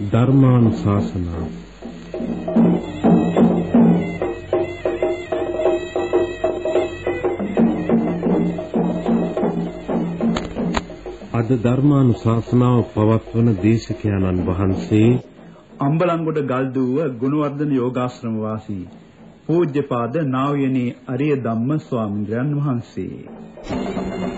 ධර්මානුශාසනා අද ධර්මානුශාසනාව පවත්වන දේශකයන්න් වහන්සේ අම්බලන්ගොඩ ගල්දුව ගුණවර්ධන යෝගාශ්‍රම වාසී පූජ්‍යපාද නා වූ අරිය ධම්ම ස්වාමීන් වහන්සේ.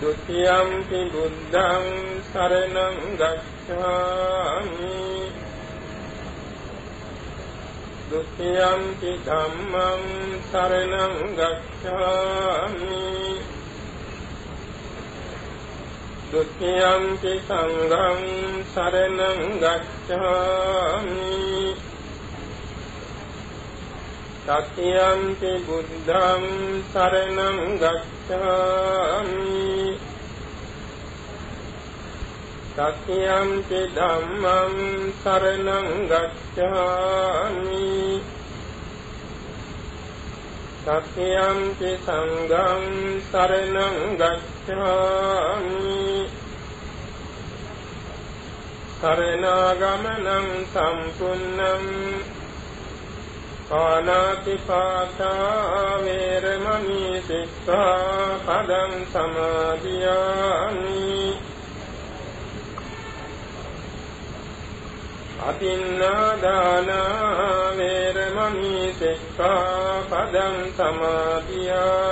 ဒုတိယံ පි බුද්ධං සරණං ගච්ඡාමි ဒုတိယံ පි ධම්මං සරණං ගච්ඡාමි ဒုတိယံ පි සංඝං සරණං ගච්ඡාමි සත්‍යම්පි බුද්ධං සරණං ගච්ඡාමි සත්‍යම්පි ධම්මං සරණං ගච්ඡාමි සත්‍යම්පි සංඝං සරණං ගච්ඡාමි සරණාගමනං සම්පුන්නං පානාතිපාතා වේරමණී සික්ඛාපදං සමාදියාමි. අතින්නාදාන වේරමණී සික්ඛාපදං සමාදියාමි.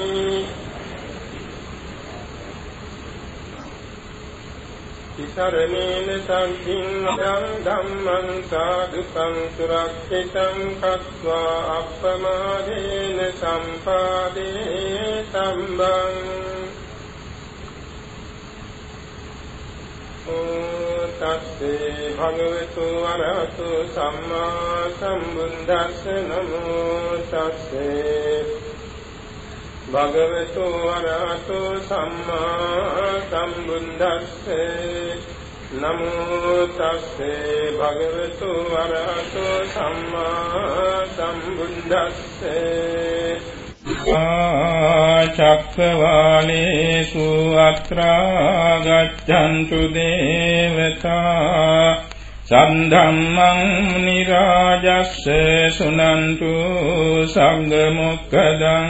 සරණේන සංඝින් ධම්මං සාදුකං සුරක්ෂිතං කତ୍වා අප්පමාදේන සම්පාදේ සම්බං තස්සේ භගවතු වරහතු සම්මා සම්බුද්දස්ස නමෝ තස්සේ භගවතු වරහතු සම්මා සම්බුද්දස්සේ නමෝ තස්සේ භගවතු වරහතු සම්මා සම්බුද්දස්සේ චක්කවාලේසු අත්‍රා ගච්ඡන්තු දේවතා සද්ධම්මං නිරාජස්ස සුනන්තු සංග මොක්කදං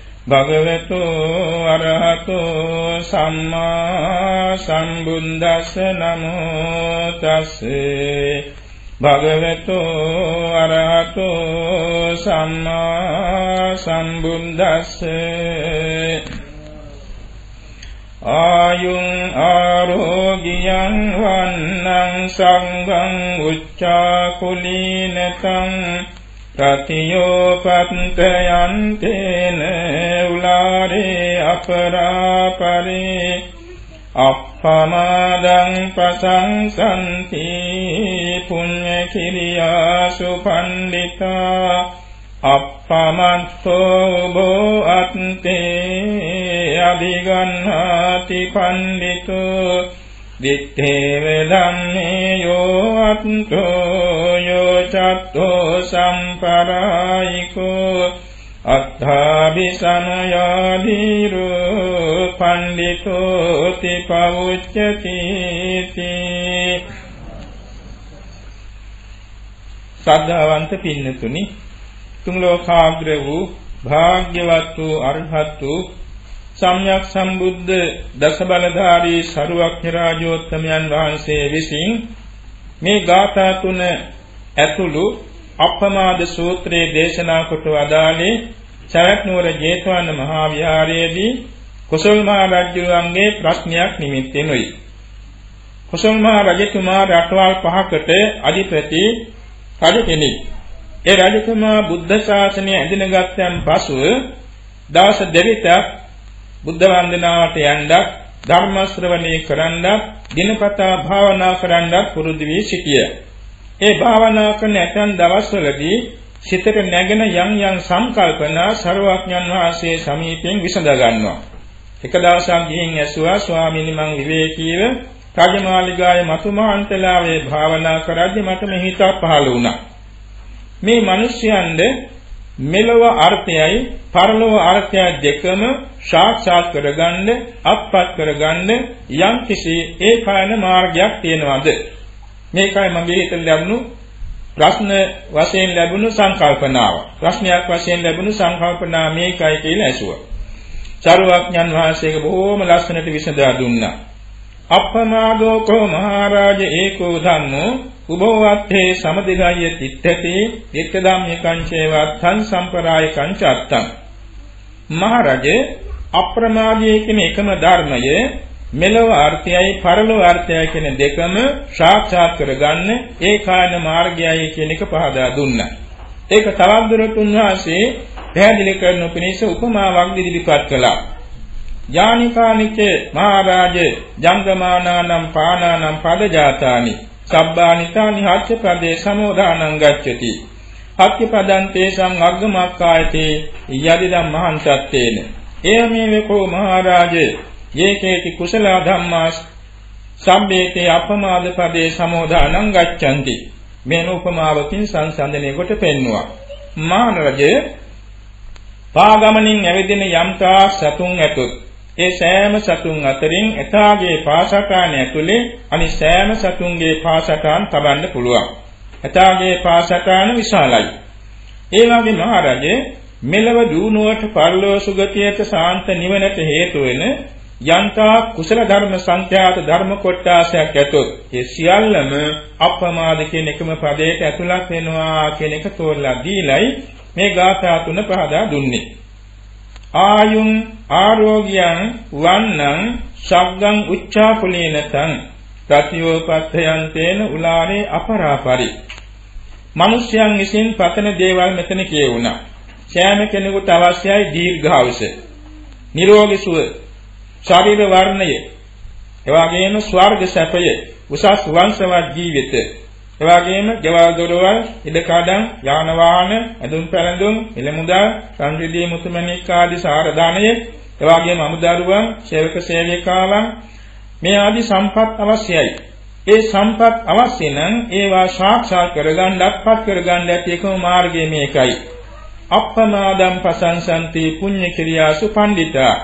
භගවතු අරහතු සම්මා සම්බුද්දස්ස නමෝ තස්සේ. භගවතු අරහතු සම්මා සම්බුද්දස්සේ. ආයුං ආරෝගියං වන්නං සංඝං උච්චා කුලීනතං ප්‍රතියෝපත්තයන්තේන උලාරේ අපරාපරේ අප්පමාදං පසංසන්ති පුඤ්ඤ කිරියාසු පණ්ඩිතා අප්පමත්තෝ බෝ අත්තේ අධිගන්හාති පණ්ඩිතෝ දිත්තේව ධම්මේ යෝ අත්තෝ යෝ චත්තෝ සම්පරායිකෝ අත්ථාභි සමයාදීරෝ පණ්ඩිතෝ තිපවුච්චති සද්ධාවන්ත පින්නතුනි තුන් ලෝකාග්‍ර වූ භාග්‍යවත් වූ අරහත් වූ සම්්‍යක් සම්බුද්ධ දසබලධාරී සරුවක්ඛ රාජෝත්තමයන් වහන්සේ විසින් මේ ගාථා තුන ඇතුළු අප්‍රමාද සූත්‍රයේ දේශනා කොට වදාළේ සරත් නුවර ජේතවන මහා විහාරයේදී කුසල් මහ රජුගේ ප්‍රශ්නයක් නිමිත්තෙනුයි. කුසල් මහ රජතුමා රටවල් පහකට අධිපති රජ කෙනෙක්. ඒ රජතුමා බුද්ධ ශාසනය ඇඳිනගත්යන් පසුව දවස් දෙවිතක් බුද්ධ වන්දනාවට යන්නත් ධර්ම ශ්‍රවණය කරන්නත් දිනපතා භාවනා කරන්නත් පුරුදු වී සිටිය. ඒ භාවනා කරන ඇතන් දවස්වලදී සිතට නැගෙන යම් යම් සංකල්පනා ਸਰවඥන් වහන්සේ සමීපයෙන් විසඳ ගන්නවා. එක දවසක් ගිහින් ඇසුවා ස්වාමීනි මං විවේකීව රාජමාලිගාවේ මතුමහන්තලාවේ භාවනා කරද්දී මට මෙහිතක් පහළ වුණා. මේ මිනිස්යන්ද මෙලොව අර්ථයයි පරලොව අර්ථය දෙකම සාක්ෂාත් කරගන්න අත්පත් කරගන්න යම් කිසි ඒකායන මාර්ගයක් තියෙනවද? මේකයි මගේ හිතෙන් ලැබුණු ප්‍රශ්න වශයෙන් ලැබුණු සංකල්පනාව. ප්‍රශ්නයක් වශයෙන් ලැබුණු සංකල්පනා මේකයි කියලා ඇසුවා. චරුවඥන් වහන්සේක බොහෝම ලස්සනට විසඳා දුන්නා. අප්පමාදෝ කෝ මහරජ ඒකෝ ධම්මෝ උභවත්තේ සමදිගය තිත්තති දිත්ත ධම්මිකං චේවත්තං සම්පරායකං චත්තං මහරජ අප්‍රමාදයේ කියන එකම ධර්මය මෙලොව අර්ථයයි පරලොව අර්ථයයි කියන දෙකම සාක්ෂාත් කරගන්න ඒකායන මාර්ගයයි කියන එක පහදා දුන්නා. ඒක තවත් දුරට උන්වහන්සේ පැහැදිලි කරනු පිණිස උපමාවක් ඉදිරිපත් කළා. යානිකානිච මහරජ ජංගමානානම් පානානම් පදජාතානි. සබ්බානිතානි හච්ච පදේ සමෝදානං ගච්ඡති. හච්ච පදං තේසං අග්ගමක්කායතේ යදිදම් මහන්සත්තේන. එයමේ කෝ මහරජ? යේකේති කුසල ධම්මා සම්බේතේ අපමාද පදේ සමෝදානං ගච්ඡanti. මේ උපමාවකින් සංසන්දනය කොට පෙන්නවා. මානරජ පාගමනින් ඇවිදින යම්තා සතුන් ඇතොත් ඒ සෑම සතුන් අතරින් එතාගේ පාසටාන ඇතුලේ අනිත් සෑම සතුන්ගේ පාසටාන් තබන්න පුළුවන්. එතාගේ පාසටාන විශාලයි. ඒ වගේ මහරජේ මෙලව දුනුවට පරලෝ සුගතියට සාන්ත නිවනට හේතු වෙන යන්තා කුසල ධර්ම සංඛ්‍යාත ධර්ම කොටාසයක් ඇතොත් ඒ සියල්ලම අප්‍රමාද කියන එකම පදයට ඇතුළත් වෙනවා කියන එක තෝරලා දීලයි මේ ගාථා තුන පහදා දුන්නේ. ආයුං ආරෝග්‍යං වන්නං සග්ගං උච්චාකුලේනතං ප්‍රතියෝපත්තයන් තේන උලාරේ අපරාපරි. මිනිස්යන් විසින් පතන දේවල් මෙතන කියවුණා. සෑම කෙනෙකුට අවශ්‍යයි දීර්ඝායුෂ. නිරෝගී සුව ශරීර වර්ණය එවාගෙම ස්වර්ග සැපය උසස් වංශවත් ජීවිතය එවාගෙම ගෙවල් දොරවල් ඉඩකඩම් යාන වාහන ඇඳුම් පැළඳුම් එළමුදා සංවිධී මුතුමැණික් ආදී සාරදානය එවාගෙම අමුදරුවන් සේවක සේවිකාවන් මේ ආදී සම්පත් අවශ්‍යයි. ඒ සම්පත් අවශ්‍ය නම් ඒවා සාක්ෂාත් කරගන්න අත්පත් කරගන්න ඇති එකම මාර්ගය මේකයි. අප්පමාදම් පසංසන්ති පුඤ්ඤ ක්‍රියාසු පණ්ඩිතා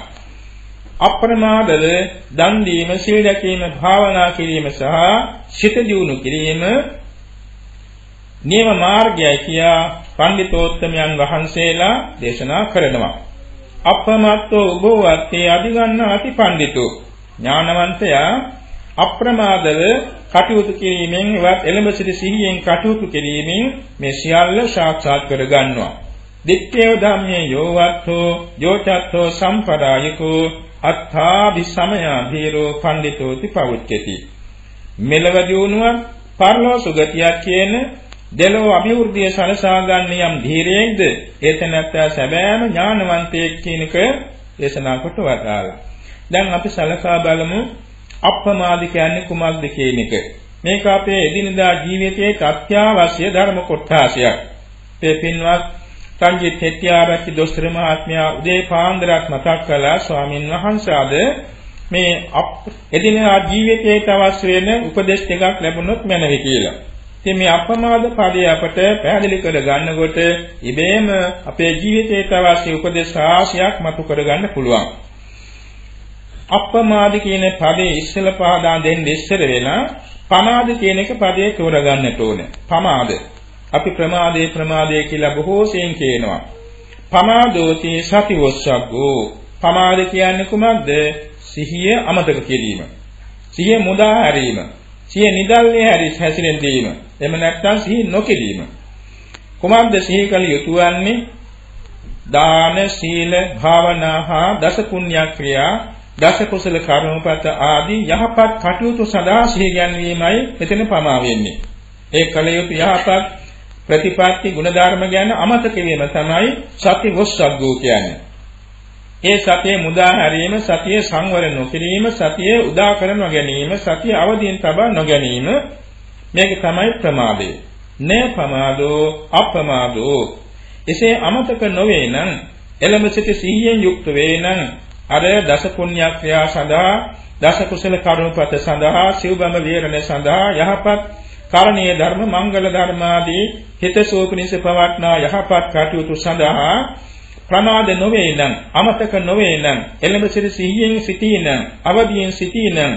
අප්‍රමාදව දන් දීම, සීල රැකීම, භාවනා කිරීම සහ සිත දියුණු කිරීම නියම මාර්ගයයි කියා පඬිතෝත්තමයන් වහන්සේලා දේශනා කරනවා. අප්‍රමත්තෝ උභවත්තේ අධිගන්නාති පඬිතෝ ඥානවන්තයා අප්‍රමාදව කටයුතු කිරීමෙන් එවත් එළඹ සිටි සිහියෙන් කටයුතු කිරීමෙන් මේ සියල්ල සාක්ෂාත් කර ගන්නවා. දිත්තේ ධම්මේ යෝවත්තෝ යෝචත්තෝ සම්පදායකෝ අත්ථාභි සමයා ධීරෝ පණ්ඩිතෝති පවුච්චති මෙලව දියුණුවක් පරලෝ සුගතියක් කියන දෙලෝ අභිවෘද්ධිය සලසා ගන්න යම් ධීරයෙක්ද ඒතනත්ත සැබෑම ඥානවන්තයෙක් කියන එක දේශනා කොට වදාළා. දැන් අපි සලකා බලමු අප්‍රමාද කියන්නේ කුමක්ද කියන එක. මේක අපේ එදිනදා ජීවිතයේ අත්‍යවශ්‍ය ධර්ම කොටසක්. ඒ පින්වත් සංජිත් හෙට්ටිආරච්චි දොස්තර මහත්මයා උදේ පාන්දරක් මතක් කළා ස්වාමින් වහන්සේද මේ එදිනදා ජීවිතයට අවශ්‍ය වෙන උපදේශ ටිකක් ලැබුණොත් මැනවි කියලා. ඉතින් මේ අප්‍රමාද පදේ අපට පැහැදිලි කර ගන්නකොට ඉබේම අපේ ජීවිතයට අවශ්‍ය උපදේශ රාශියක් මතු කර ගන්න පුළුවන්. අප්‍රමාද කියන පදේ ඉස්සල පහදා දෙන්න ඉස්සර වෙලා පමාද කියන එක පදේ තෝරගන්නට ඕනේ. පමාද. අපි ප්‍රමාදේ ප්‍රමාදේ කියලා බොහෝ සෙයින් කියනවා. පමාදෝති සතිවස්සග්ගෝ. පමාද කියන්නේ කුමක්ද? සිහිය අමතක කිරීම. සිහිය මුදා හැරීම. සිහිය නිදල්ලේ හැරි හැසිරෙන් දීම. එහෙම නැත්නම් සිහි නොකිරීම. කුමක්ද සිහි කළ යුතු වන්නේ? දාන, සීල, භාවනා හා දස පුණ්‍ය ක්‍රියා, දස කුසල කර්මපත ආදී යහපත් කටයුතු සඳහා සිහි ගැන්වීමයි මෙතන පමා වෙන්නේ. ඒ කල යුතු යහපත් ප්‍රතිපatti ගුණධර්ම ගැන අමතක වීම තමයි සති වොස්සග්ගෝ කියන්නේ. ඒ සතිය මුදා හැරීම, සතිය සංවර නොකිරීම, සතිය උදා කර නොගැනීම, සතිය අවදීන් තබා නොගැනීම මේක තමයි ප්‍රමාදය. නේ ප්‍රමාදෝ අප්‍රමාදෝ. එසේ අමතක නොවේ නම් එළඹ සිට සිහියෙන් යුක්ත වේ නම් අර දස පුණ්‍ය ක්‍රියා සඳහා දස කුසල කර්මපත සඳහා සිව්බඹ විහරණ සඳහා යහපත් කරණීය ධර්ම මංගල ධර්ම ආදී හිතසුව පිණිස පවත්නා යහපත් කටයුතු සඳහා ප්‍රමාද නොවේ නම් අමතක නොවේ නම් එළඹ සිට සිහියෙන් සිටී නම් අවදියෙන් සිටී නම්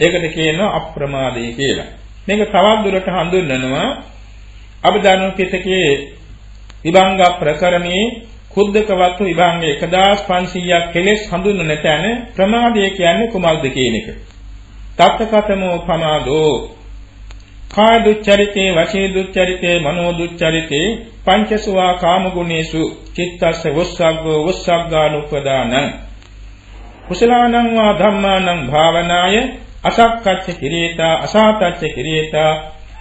ඒකට කියනවා අප්‍රමාදේ කියලා. මේක තවත් දුරට හඳුන්වනවා අභිධර්ම පිටකයේ විභංග ප්‍රකරණේ කුද්දකවත්තු විභංග 1500ක් කෙලෙස් හඳුන්වන තැන ප්‍රමාදය කියන්නේ කුමක්ද කියන එක. තත්කතමෝ ප්‍රමාදෝ කාය දුච්චරිතේ වචී දුච්චරිතේ මනෝ දුච්චරිතේ පංචසුවා කාම ගුණේසු චිත්තස්ස වස්සග්ගෝ වස්සග්ගානුපදානං. කුසලානං වා ධම්මානං භාවනාය අසක්කච්ච කිරීතා අසාතච්ච කිරීතා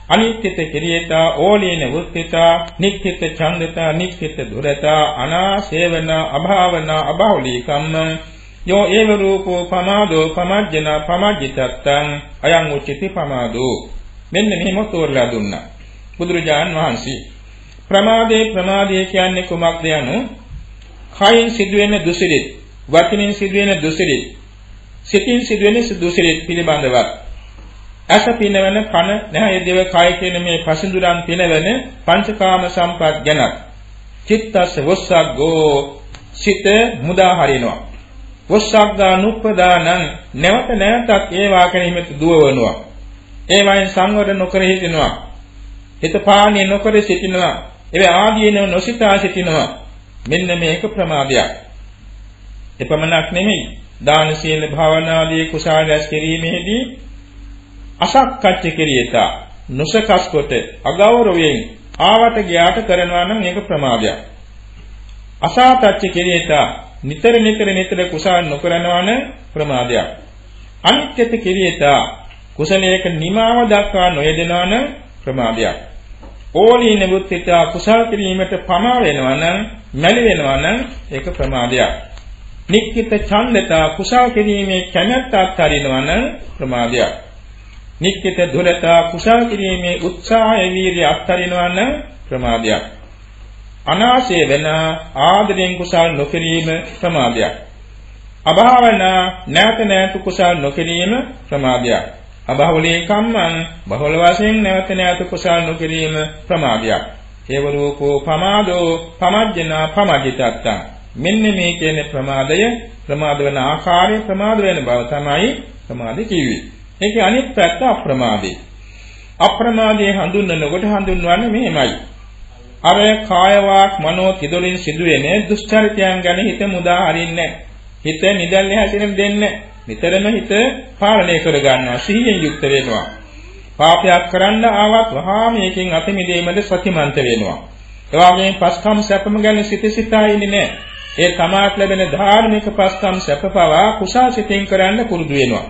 අනිත්‍යත කිරීතා ඕලීන වෘත්තිතා නික්කිත ඡන්දතා නික්කිත දුරතා අනාසේවන අභාවන අබෞලී කම්මං යෝ ඒව රූපෝ පමාදෝ පමජ්ජන පමජ්ජිතත්තං අයං උච්චති පමාදෝ. මෙන්න මෙහෙම තෝරලා දුන්නා. බුදුරජාන් වහන්සේ. ප්‍රමාදේ ප්‍රමාදය කියන්නේ කුමක්ද යනු? කයින් සිදුවෙන දුසිරිත වචනෙන් සිදුවෙන දුසිරිත සිතින් සිදුවෙන දුසිරිත පිළිබඳව. ඇස පිනවන කන නැහැ දේව කය කියන මේ පසින්දුරන් පිනවන පංචකාම සම්පත් ගැන. චිත්තස්ස වස්සග්ගෝ සිත මුදා හරිනවා. වස්සග්ගා නුප්පදානං නැවත නැවතත් ඒ වාකෙනෙහිම දුවවනවා. ඒ වයින් සංවර නොකර හිටිනවා හිත පාණිය නොකර සිටිනවා. ඒ ආදීනව නොසිතා සිටිනවා. මෙන්න මේක ප්‍රමාදයක්. එපමණක් නෙමෙයි. දාන සීල භාවනාදී කුසල රැස් කිරීමේදී අසක්කච්ච කිරියත නොසකස් කොට අගෞරවයෙන් ආවට ගියාට කරනවා නම් ඒක ප්‍රමාදයක්. අසාතච්ච කිරියත නිතර නිතර නිතර කුසල නොකරනවා නම් ප්‍රමාදයක්. අනිත්‍යත කිරියත කුසලයක නිමාව දක්වා නොයදෙනවා නම් ප්‍රමාදයක් ඕනී නිවුත්තිත කුසල් කිරීමට පමා වෙනවා නම් මැලි වෙනවා නම් ඒක ප්‍රමාදයක්. නික්කිත ඡන්දතා කුසල් කිරීමේ කැමැත්ත අත්හරිනවා නම් ප්‍රමාදයක්. නික්කිත දුරතා කුසල් කිරීමේ උත්සාහය වීර්ය අත්හරිනවා නම් ප්‍රමාදයක්. අනාශය වෙන ආදරෙන් කුසල් නොකිරීම ප්‍රමාදයක්. අභාවනා නැත නැත කුසල් නොකිරීම ප්‍රමාදයක්. අබහුලී කම්මං බහුල වශයෙන් නැවත නැවත කුසල් නොකිරීම ප්‍රමාදයක්. ඒව රූපෝ පමාදෝ පමජ්ජනා පමජිතත්තං. මෙන්න මේ කියන ප්‍රමාදය ප්‍රමාද වෙන ආකාරය ප්‍රමාද වෙන බව තමයි ප්‍රමාද කිව්වේ. ඒකේ අනිත් පැත්ත අප්‍රමාදේ. අප්‍රමාදයේ හඳුන්වනකොට හඳුන්වන්නේ මෙහෙමයි. අර කාය වාක් මනෝ තිදොලින් සිදුවෙන දුෂ්චරිතයන් ගැන හිත මුදා හරින්නේ හිත නිදල්ලේ හැසිරෙන්න දෙන්නේ නිතරම හිත පාලනය කර ගන්නවා සිහියෙන් යුක්ත වෙනවා පාපයක් කරන්න ආවත් වහා මේකෙන් අත මිදීමද සතිමන්ත වෙනවා ඒ වගේම පස්කම් සැපම ගැන සිත සිතා ඉන්නේ නැහැ. ඒ තමාට ලැබෙන ධාර්මික පස්කම් සැප පවා කුසල් සිතින් කරන්න පුරුදු වෙනවා.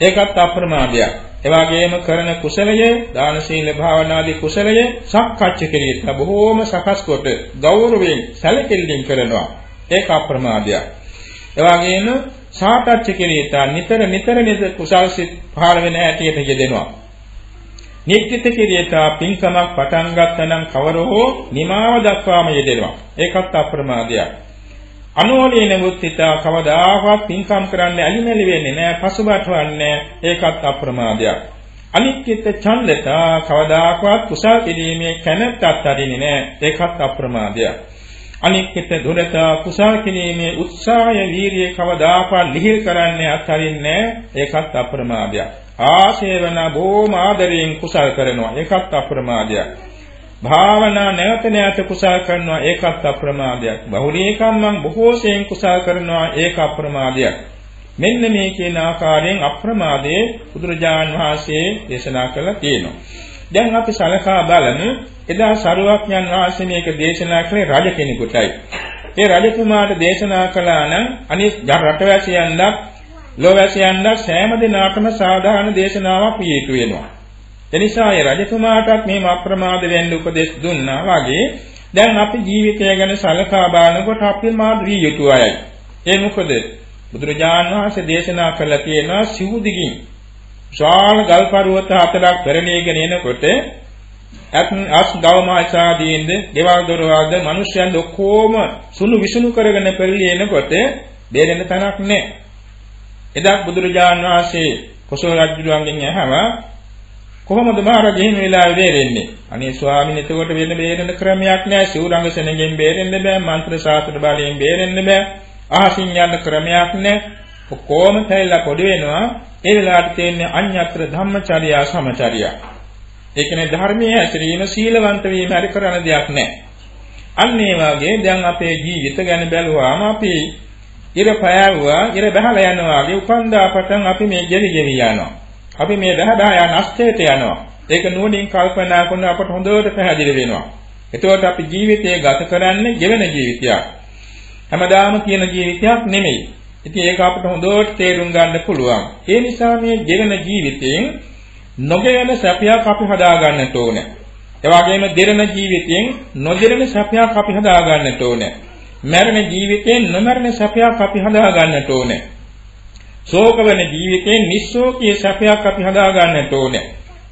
ඒකත් අප්‍රමාදයක්. ඒ වගේම කරන කුසලය, දාන සීල භාවනාදී කුසලය සක්කච්ඡ කිරීම බොහෝම සකස් කොට ගෞරවයෙන් සැලකිල්ලෙන් කරනවා. ඒක අප්‍රමාදයක්. ඒ වගේම සාකච්ඡ කිරීම නිතර නිතර නිතර කුසල් සිත් පහළ වෙන හැටියට යෙදෙනවා. නිත්‍යිත කිරියතා පින්කමක් පටන් ගත්තනම් කවර හෝ නිමාව දක්වාම යෙදෙනවා. ඒකත් අප්‍රමාදයක්. අනෝලීන මුත්‍තිතා කවදාහවත් පින්කම් කරන්න ඇලිමැලි වෙන්නේ නැහැ, පසුබටවන්නේ ඒකත් අප්‍රමාදයක්. අනිත්‍යත ඡන්දතා කවදාකවත් කුසල් කිරීමේ කැමැත්තත් අරින්නේ නැහැ. ඒකත් අප්‍රමාදයක්. අනිත්‍යත දුරතා කුසල් කිරීමේ උත්සාහය වීරිය කවදාකවත් ලිහිල් කරන්නේ අත්හරින්නේ ඒකත් අප්‍රමාදයක්. ආශේවන බොහොම ආදරයෙන් කුසල් කරනවා. ඒකත් අප්‍රමාදයක්. භාවනා නැවත නැවත කුසල් කරනවා. ඒකත් අප්‍රමාදයක්. බහුලීකම්මං බොහෝසෙන් කුසල් කරනවා. ඒක අප්‍රමාදයක්. මෙන්න මේ කියන ආකාරයෙන් අප්‍රමාදයේ බුදුරජාන් වහන්සේ දේශනා කළා තියෙනවා. දැන් අපි සලකා බලමු එදා සරුවක්ඥන් වහන්සේ මේක දේශනා කළේ රජ කෙනෙකුටයි. ඒ රජතුමාට දේශනා කළා නම් අනිත් රටවැසියන්වත් ලෝවැසියන්ලා සෑම දිනකටම සාධාරණ දේශනාවක් විය යුතු වෙනවා. එනිසා ඒ රජතුමාටත් මේ අප්‍රමාද වෙන්න උපදෙස් දුන්නා වගේ දැන් අපි ජීවිතය ගැන සලකා බලනකොට අපි මාදෘ යුතු අයයි. ඒ මොකද බුදුරජාණන් වහන්සේ දේශනා කළා තියෙනවා සිවුදිගින් ශාල ගල් පර්වත හතරක් පෙරණීගෙන එනකොට අස් ගවමාචාදීන්ද දේවල් දොරවල්ද මිනිස්යන් ඔක්කොම සුණු විසුණු කරගෙන පෙරළි එනකොට බේරෙන්න තැනක් නැහැ. එදා බුදුරජාන් වහන්සේ කොසල් රජුගෙන් ඇහුවා කොහොමද මහරජා එහෙම වෙලාවෙ බේරෙන්නේ? අනේ ස්වාමීන් එතකොට වෙන බේරෙන්න ක්‍රමයක් නැහැ. සිවුරංග සෙනගෙන් බේරෙන්න බෑ. මන්ත්‍ර ශාස්ත්‍ර බලයෙන් බේරෙන්න බෑ. අහසින් යන්න ක්‍රමයක් නැහැ. කොහොම තැල්ලා පොඩි වෙනවා. ඒ වෙලාවට තියෙන්නේ අඤ්ඤත්‍ර ධම්මචර්යා සමචර්යා. ඒ කියන්නේ ධර්මයේ හැසිරීම සීලවන්ත වීම හරි කරන දෙයක් නැහැ. අන්න ඒ වගේ දැන් අපේ ජීවිත ගැන බැලුවාම අපි ඉර පෑවුවා ඉර බහලා යනවා වගේ උපන්දා පටන් අපි මේ ගෙවි ගෙවි යනවා. අපි මේ බහදා යන අස්තේට යනවා. ඒක නුවණින් කල්පනා කරන අපට හොඳට පැහැදිලි වෙනවා. එතකොට අපි ජීවිතය ගත කරන්නේ ගෙවෙන ජීවිතයක්. හැමදාම තියෙන ජීවිතයක් නෙමෙයි. ඉතින් ඒක අපට හොඳට තේරුම් ගන්න පුළුවන්. ඒ නිසා මේ ගෙවෙන ජීවිතයෙන් නොගෙවෙන සැපයක් අපි හදා ගන්නට ඕනේ. ඒ වගේම දෙරණ ජීවිතයෙන් නොදෙරණ සැපයක් අපි හදා ගන්නට ඕනේ. මරණ ජීවිතයෙන් නොමරණ සැපයක් අපි හදා ගන්නට ඕනේ. ශෝක වෙන ජීවිතයෙන් නිස්සෝකී සැපයක් අපි හදා ගන්නට ඕනේ.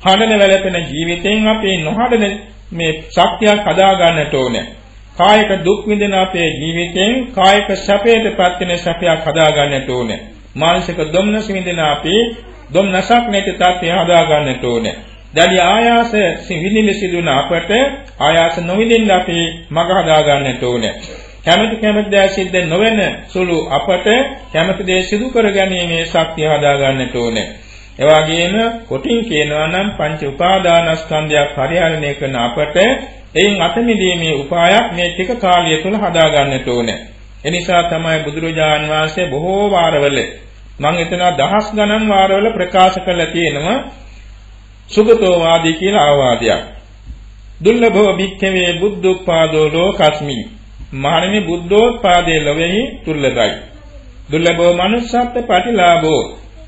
හඬන වැළපෙන ජීවිතයෙන් අපි නොහඬන මේ ශක්තියක් හදා ගන්නට ඕනේ. කායික දුක් විඳින අපේ ජීවිතයෙන් කායික සැපයටපත් වෙන සැපයක් හදා ගන්නට ඕනේ. මානසික දුම්නස විඳින අපි දුම්නසක් නැති තත්ත්වය හදා ගන්නට ඕනේ. දැඩි ආයාස විඳින්න සිදුවන අපට ආයාස නොවිඳින්න අපි මඟ හදා ගන්නට ඕනේ. කැමැති කැමැති දෑ සිද්ධ නොවන සුළු අපට කැමැති දේ සිදු කර ගැනීමේ ශක්තිය හදා ගන්නට ඕනේ. ඒ වගේම කොටින් කියනවා නම් පංච උපාදානස්කන්ධයක් පරිහරණය කරන අපට එයින් අත මිදීමේ උපායක් මේ ටික කාලය තුළ හදා ගන්නට ඕනේ. එනිසා තමයි බුදුරජාන් වහන්සේ බොහෝ වාරවල මම එතන දහස් ගණන් වාරවල ප්‍රකාශ කළා තියෙනවා සුගතෝ වාදී කියලා ආවාදයක්. දුර්ලභව භික්ඛවේ බුද්ධෝත්පාදෝ ලෝකස්මි මහණෙනි බුද්ධෝත්පාදයේ ලොවේහි දුර්ලභයි. දුර්ලභව manussත්ත්ව ප්‍රතිලාභෝ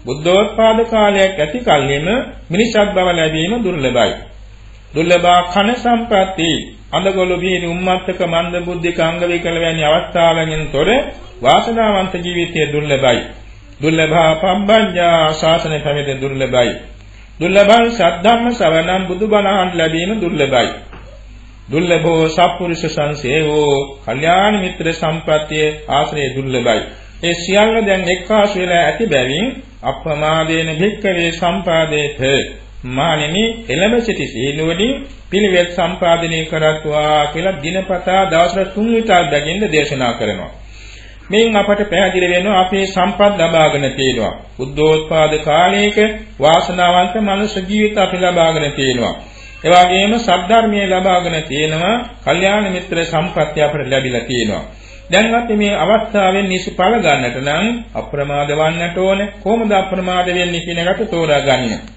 බුද්ධෝත්පාද කාලයක් ඇති කල්හිම මිනිසත් බව ලැබීම දුර්ලභයි. දුර්ලභා කන සම්පatti අඳගොළු බීරි උම්මත්තක මන්ද බුද්ධික අංග විකල වැනි අවස්ථාවන්ගෙන් තොර වාසනාවන්ත ජීවිතයේ දුර්ලභයි. දුර්ලභා පබ්බඤ්ඤා ශාසන පැමිණ දුර්ලභයි. දුර්ලභං සද්ධම්ම ශ්‍රවණම් බුදුබණ ලැබීම දුර්ලභයි. දුර්ලභෝ සත්පුරුෂ සංසේවෝ කල්යාණ මිත්‍ර සම්ප්‍රත්‍ය ආශ්‍රය දුර්ලභයි. ඒ සියල්ල දැන් එක්කාසු වෙලා ඇති බැවින් අප්‍රමාදේන භික්කවේ සම්පාදේත මානිනි එළඹ සිටි සීනුවදී පිළිවෙත් සම්පාදනය කරත්වා කියලා දිනපතා දවස් තුන් විතර බැගින්ද දේශනා කරනවා. මෙයින් අපට පැහැදිලි වෙනවා අපේ සම්පත් ලබාගෙන තියෙනවා. බුද්ධෝත්පාද කාලයක වාසනාවන්ත මනුෂ්‍ය ජීවිත අපි ලබාගෙන තියෙනවා. ඒ වගේම සද්ධර්මයේ ලබාගෙන තියෙනවා කල්යාණ මිත්‍ර සම්පත්‍ය අපට ලැබිලා තියෙනවා. දැන් අපි මේ අවස්ථාවෙන් නිසිපල ගන්නට නම් අප්‍රමාද වන්නට ඕනේ. කොහොමද අප්‍රමාද වෙන්නේ කියන එකට තෝරා ගන්න.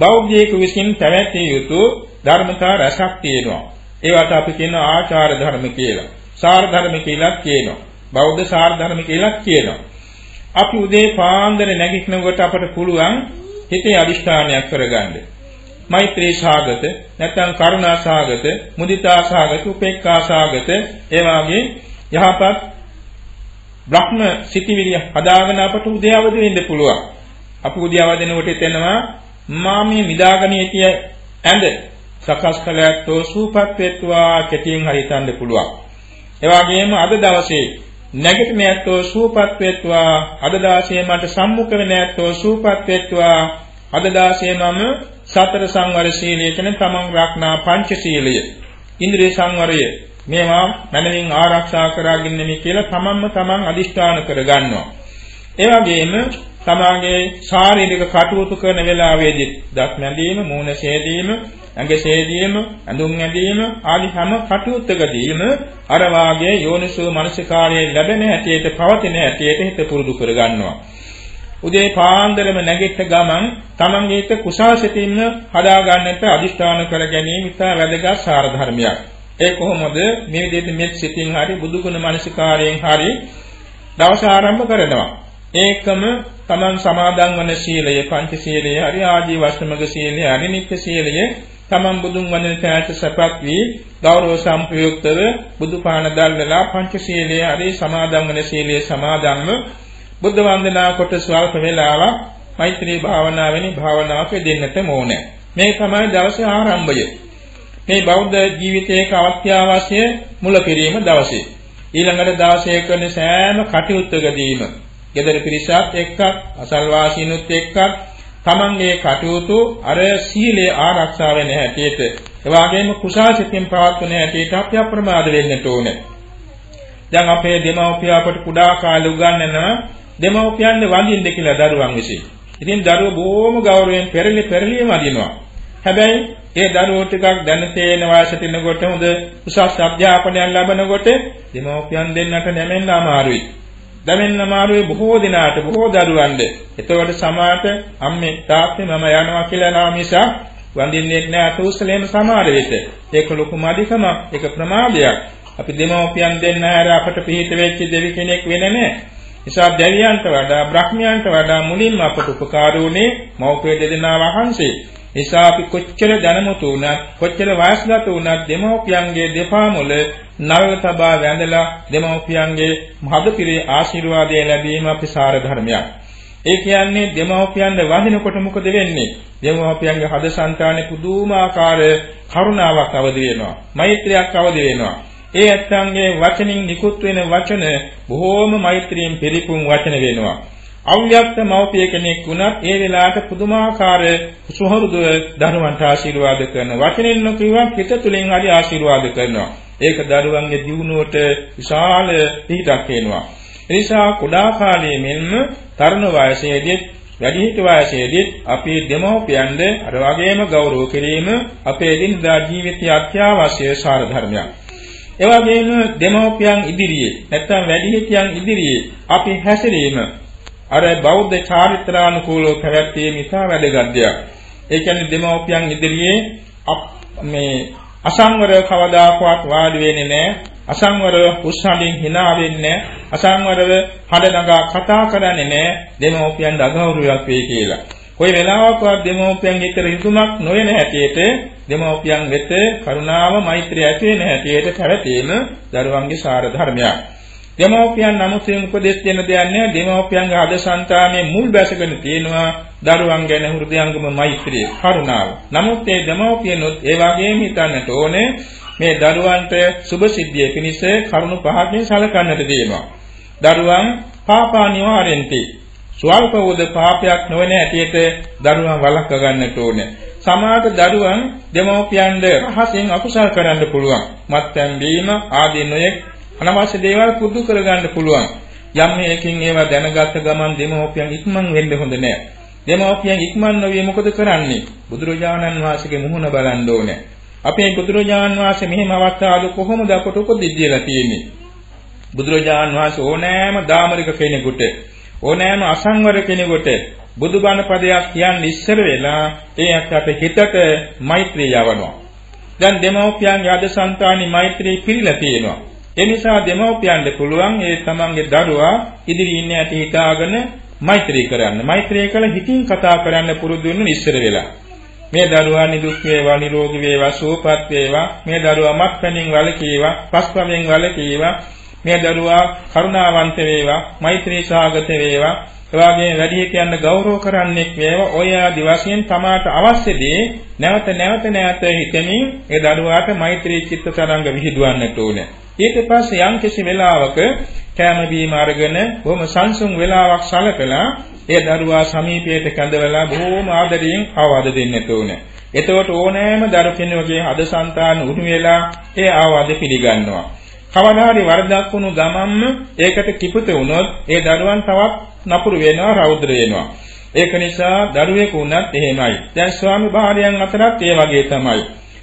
බෞද්ධයෙකු විසින් පැවැත්විය යුතු ධර්මතා රසක් තියෙනවා. ඒවට අපි කියන ආචාර ධර්ම කියලා. සාර ධර්ම කියලා කියනවා. බෞද්ධ සාර ධර්ම කියලා කියනවා. අපි උදේ පාන්දර නැගිටිනකොට අපට පුළුවන් හිතේ අදිෂ්ඨානයක් කරගන්න. මෛත්‍රී සාගත, නැත්නම් කරුණා සාගත, මුදිතා සාගත, උපේක්ඛා සාගත, ඒ වාගේ යහපත් බ්‍රහ්ම සිටිවිලිය හදාගෙන අපට උදේ අවදි වෙන්න පුළුවන්. අපි උදේ අවදිනකොට එතනවා මා මේ නිදාගෙන හිටිය ඇඳ සකස් කළ ඇත්තෝ සූපත් වෙත්වා කෙටියෙන් හරි හිතන්න පුළුවන්. ඒ වගේම අද දවසේ නැගිටින ඇත්තෝ සූපත් වෙත්වා අද දාසේ මට සම්මුඛ වෙන ඇත්තෝ සූපත් වෙත්වා අද දාසේ මම සතර සංවර සීලය කියන තමන් රක්නා පංච සීලය ඉන්ද්‍රිය සංවරය මේවා මනමින් ආරක්ෂා කරගන්නමි කියලා තමන්ම තමන් අදිෂ්ඨාන කරගන්නවා. ඒ වගේම තමාගේ ශාරීරික කටයුතු කරන වෙලාවේදී දත් නැදීම, මූණ සේදීම, ඇඟ සේදීම, ඇඳුම් ඇඳීම ආදී හැම කටයුත්තකදීම අර වාගේ යෝනිසෝ මනසිකාරයේ ලැබෙන හැටියට පවතින හැටියට හිත පුරුදු කරගන්නවා. උදේ පාන්දරම නැගිට ගමන් තමන්ගේ හිත කුසල් සිතින්ම හදා ගන්නට අදිෂ්ඨාන කර ගැනීම ඉතා වැදගත් සාර ධර්මයක්. ඒ කොහොමද මේ විදිහට මෙත් සිතින් හරි බුදුගුණ මනසිකාරයෙන් හරි දවස ආරම්භ කරනවා. ඒකම තමන් සමාදන් වන සීලය පංච සීලය හරි ආදී වස්තමක සීලය හරි නිත්‍ය සීලය තමන් බුදුන් වඳින තැනට සපත් වී ගෞරව සම්ප්‍රයුක්තව බුදු පාන දැල්වලා පංච සීලය හරි සමාදන් වන සීලය සමාදන්ව බුද්ධ වන්දනා කොට ස්වල්ප වේලාවක් මෛත්‍රී භාවනාවෙනි භාවනාවක දෙන්නට ඕනේ. මේ තමයි දවසේ ආරම්භය. මේ බෞද්ධ ජීවිතයක අවශ්‍ය මුල පිරීම දවසේ. ඊළඟට දවසේ කරන සෑම කටයුත්තකදීම gedara පිරිසත් එක්ක අසල්වාසීනුත් එක්ක තමන්ගේ කටයුතු අර සීලේ ආරක්ෂා වෙන හැටියට එවාගෙම කුසාසිතින් පවත්වන හැටියට අපි අප්‍රමාද වෙන්නට ඕනේ. දැන් අපේ දෙමව්පිය අපට කුඩා කාලේ උගන්වනවා දෙමව්පියන්ගේ වඳින්න කියලා දරුවන් විසින්. ඉතින් දරුවෝ බොහොම ගෞරවයෙන් පෙරලි පෙරලි වඳිනවා. හැබැයි ඒ දරුවෝ ටිකක් දැන තේන වයසට එනකොට හොඳ උසස් අධ්‍යාපනයක් ලබනකොට දෙමව්පියන් දෙන්නට නැමෙන්න අමාරුයි. දැනෙන්න අමාරුයි බොහෝ දිනාට බොහෝ දරුවන්ට. එතකොට සමාත අම්මේ තාත්තේ මම යනවා කියලා නා මිසක් වඳින්නේ නැහැ අතුස්සලේම සමාර වෙත. ඒක ලොකුම අධිකම ඒක ප්‍රමාදයක්. අපි දෙමව්පියන් දෙන්න හැර අපට පිහිට වෙච්ච දෙවි කෙනෙක් වෙන්නේ නැහැ. නිසා දෙවියන්ට වඩා බ්‍රහ්මයන්ට වඩා මුලින්ම අපට උපකාර වුණේ මෞපිය දෙදෙනා වහන්සේ. නිසා අපි කොච්චර දැනමුතු වුණත් කොච්චර වයස්ගත වුණත් දෙමව්පියන්ගේ දෙපා මුල නවල තබා වැඳලා දෙමව්පියන්ගේ මහදපිරේ ආශිර්වාදය ලැබීම අපි සාර ධර්මයක්. ඒ කියන්නේ දෙමව්පියන්ගේ වඳිනකොට මොකද වෙන්නේ? දෙමව්පියන්ගේ හද సంతානේ පුදුමාකාර කරුණාවක් අවදි වෙනවා. මෛත්‍රියක් අවදි වෙනවා. ඒ ඇත්තන්ගේ වචනින් නිකුත් වෙන වචන බොහෝම මෛත්‍රියෙන් පිරිපුන් වචන වෙනවා. අව්‍යක්ත මෞපිය කෙනෙක් වුණත් ඒ වෙලාවට පුදුමාකාර සුහෘද දරුවන්ට ආශිර්වාද කරන වචනෙන් නොකියුවා පිට තුලින් හරි ආශිර්වාද කරනවා. ඒක දරුවන්ගේ දියුණුවට විශාල පිටක් වෙනවා. ඒ නිසා කුඩා කාලයේ මෙන්ම තරුණ වයසේදී වැඩිහිටි වයසේදී අපි දෙමෝපියන්ද අර වගේම ගෞරව කිරීම අපේ දිනදා ජීවිතයේ අත්‍යවශ්‍ය සාර ධර්මයක්. ඒ වගේම දෙමෝපියන් ඉදිරියේ නැත්නම් වැඩිහිටියන් ඉදිරියේ අපි හැසිරීම අර බෞද්ධ චාරිත්‍රානුකූලව පැවැත්වීම ඉතා වැදගත් දෙයක්. ඒ කියන්නේ දෙමෝපියන් ඉදිරියේ මේ අසංවර කවදාකවත් වාඩි වෙන්නේ නැහැ. අසංවරව උස්සහඬින් hina වෙන්නේ නැහැ. අසංවරව හඬ නගා කතා කරන්නේ නැහැ. දෙමෝපියන් අගෞරවයක් වෙයි කියලා. කොයි වෙලාවකවත් දෙමෝපියන් එක්ක ඍතුමක් නොවන හැටියට දෙමෝපියන් වෙත කරුණාව මෛත්‍රිය ඇති වෙන හැටියට පැවතීම දරුවන්ගේ සාර ධර්මයක්. දෙමෝපියන් නමුසින් උපදෙස් දෙන්න දෙයක් නැහැ. දෙමෝපියන්ගේ අද సంతානයේ මුල් බැසගෙන තියෙනවා දරුවන් ගැන හෘදයංගම මෛත්‍රිය, කරුණාව. නමුත් මේ දෙමෝපියනොත් ඒ වගේම හිතන්නට ඕනේ මේ දරුවන්ට සුභ සිද්ධිය පිණිස කරුණු පහකින් සලකන්නට දෙනවා. දරුවන් පාපා නිවාරෙන්ති. ස්වල්ප උද පාපයක් නොවන ඇටියට දරුවන් වළක්ව ගන්නට ඕනේ. සමාත දරුවන් දෙමෝපියන්ද රහසෙන් අකුසල් කරන්න පුළුවන්. මත්පැන් බීම ආදී නොයෙක් අනවශ්‍ය දේවල් පුරුදු කරගන්න පුළුවන්. යම් හේකින් ඒවා දැනගත් ගමන් දෙමෝපියන් ඉක්මන් වෙන්න හොඳ නෑ. දෙමෝපියන් ඉක්මන් නොවේ මොකද කරන්නේ? බුදුරජාණන් වහන්සේගේ මුහුණ බලන්න ඕනේ. අපේ බුදුරජාණන් වහන්සේ මෙහෙම අවස්ථාවක කොහොමද අපට උපදෙස් දීලා තියෙන්නේ? බුදුරජාණන් වහන්සේ ඕනෑම දාමරික කෙනෙකුට ඕනෑම අසංවර කෙනෙකුට බුදුබණ පදයක් කියන්න ඉස්සර වෙලා ඒ අත්ට හිතට මෛත්‍රිය යවනවා. දැන් දෙමව්පියන්ගේ අද సంతානි මෛත්‍රී පිළිලා තියෙනවා. ඒ නිසා දෙමව්පියන්ට පුළුවන් ඒ තමන්ගේ දරුවා ඉදිරි ඉන්න ඇති හිතාගෙන මෛත්‍රී කරන්න. මෛත්‍රී කළ හිතින් කතා කරන්න පුරුදු වෙන්න ඉස්සර වෙලා. මේ දරුවා නිදුක් වේවා නිරෝගී වේවා සුවපත් වේවා මේ දරුවා මත්පැනින් වළකීවා පස්පමෙන් වළකීවා මේ දරුවා කරුණාවන්ත වේවා මෛත්‍රී සාගත වේවා එවාගේ වැඩිහිටියන් ගෞරව කරන්නෙක් වේවා ඔය ආදි වශයෙන් තමාට අවශ්‍ය දේ නැවත නැවත නැවත හිතමින් ඒ දරුවාට මෛත්‍රී චිත්ත තරංග විහිදුවන්නට ඕනේ. ඊට පස්සේ යම් කිසි වෙලාවක කැම බීම අරගෙන බොහොම සංසුන් වෙලාවක් සලකලා ඒ දරුවා සමීපයට කැඳවලා බොහොම ආදරයෙන් ආවාද දෙන්නට ඕනේ. එතකොට ඕනෑම දරු කෙනෙකුගේ හද సంతාන උණු වෙලා ඒ ආවාද පිළිගන්නවා. කවදාහරි වරදක් වුණු ගමන්ම ඒකට කිපුත වුණොත් ඒ දරුවන් තවත් නපුරු වෙනවා රෞද්‍ර වෙනවා. ඒක නිසා දරුවෙකු වුණත් එහෙමයි. දැන් ස්වාමි භාර්යයන් අතරත් ඒ වගේ තමයි.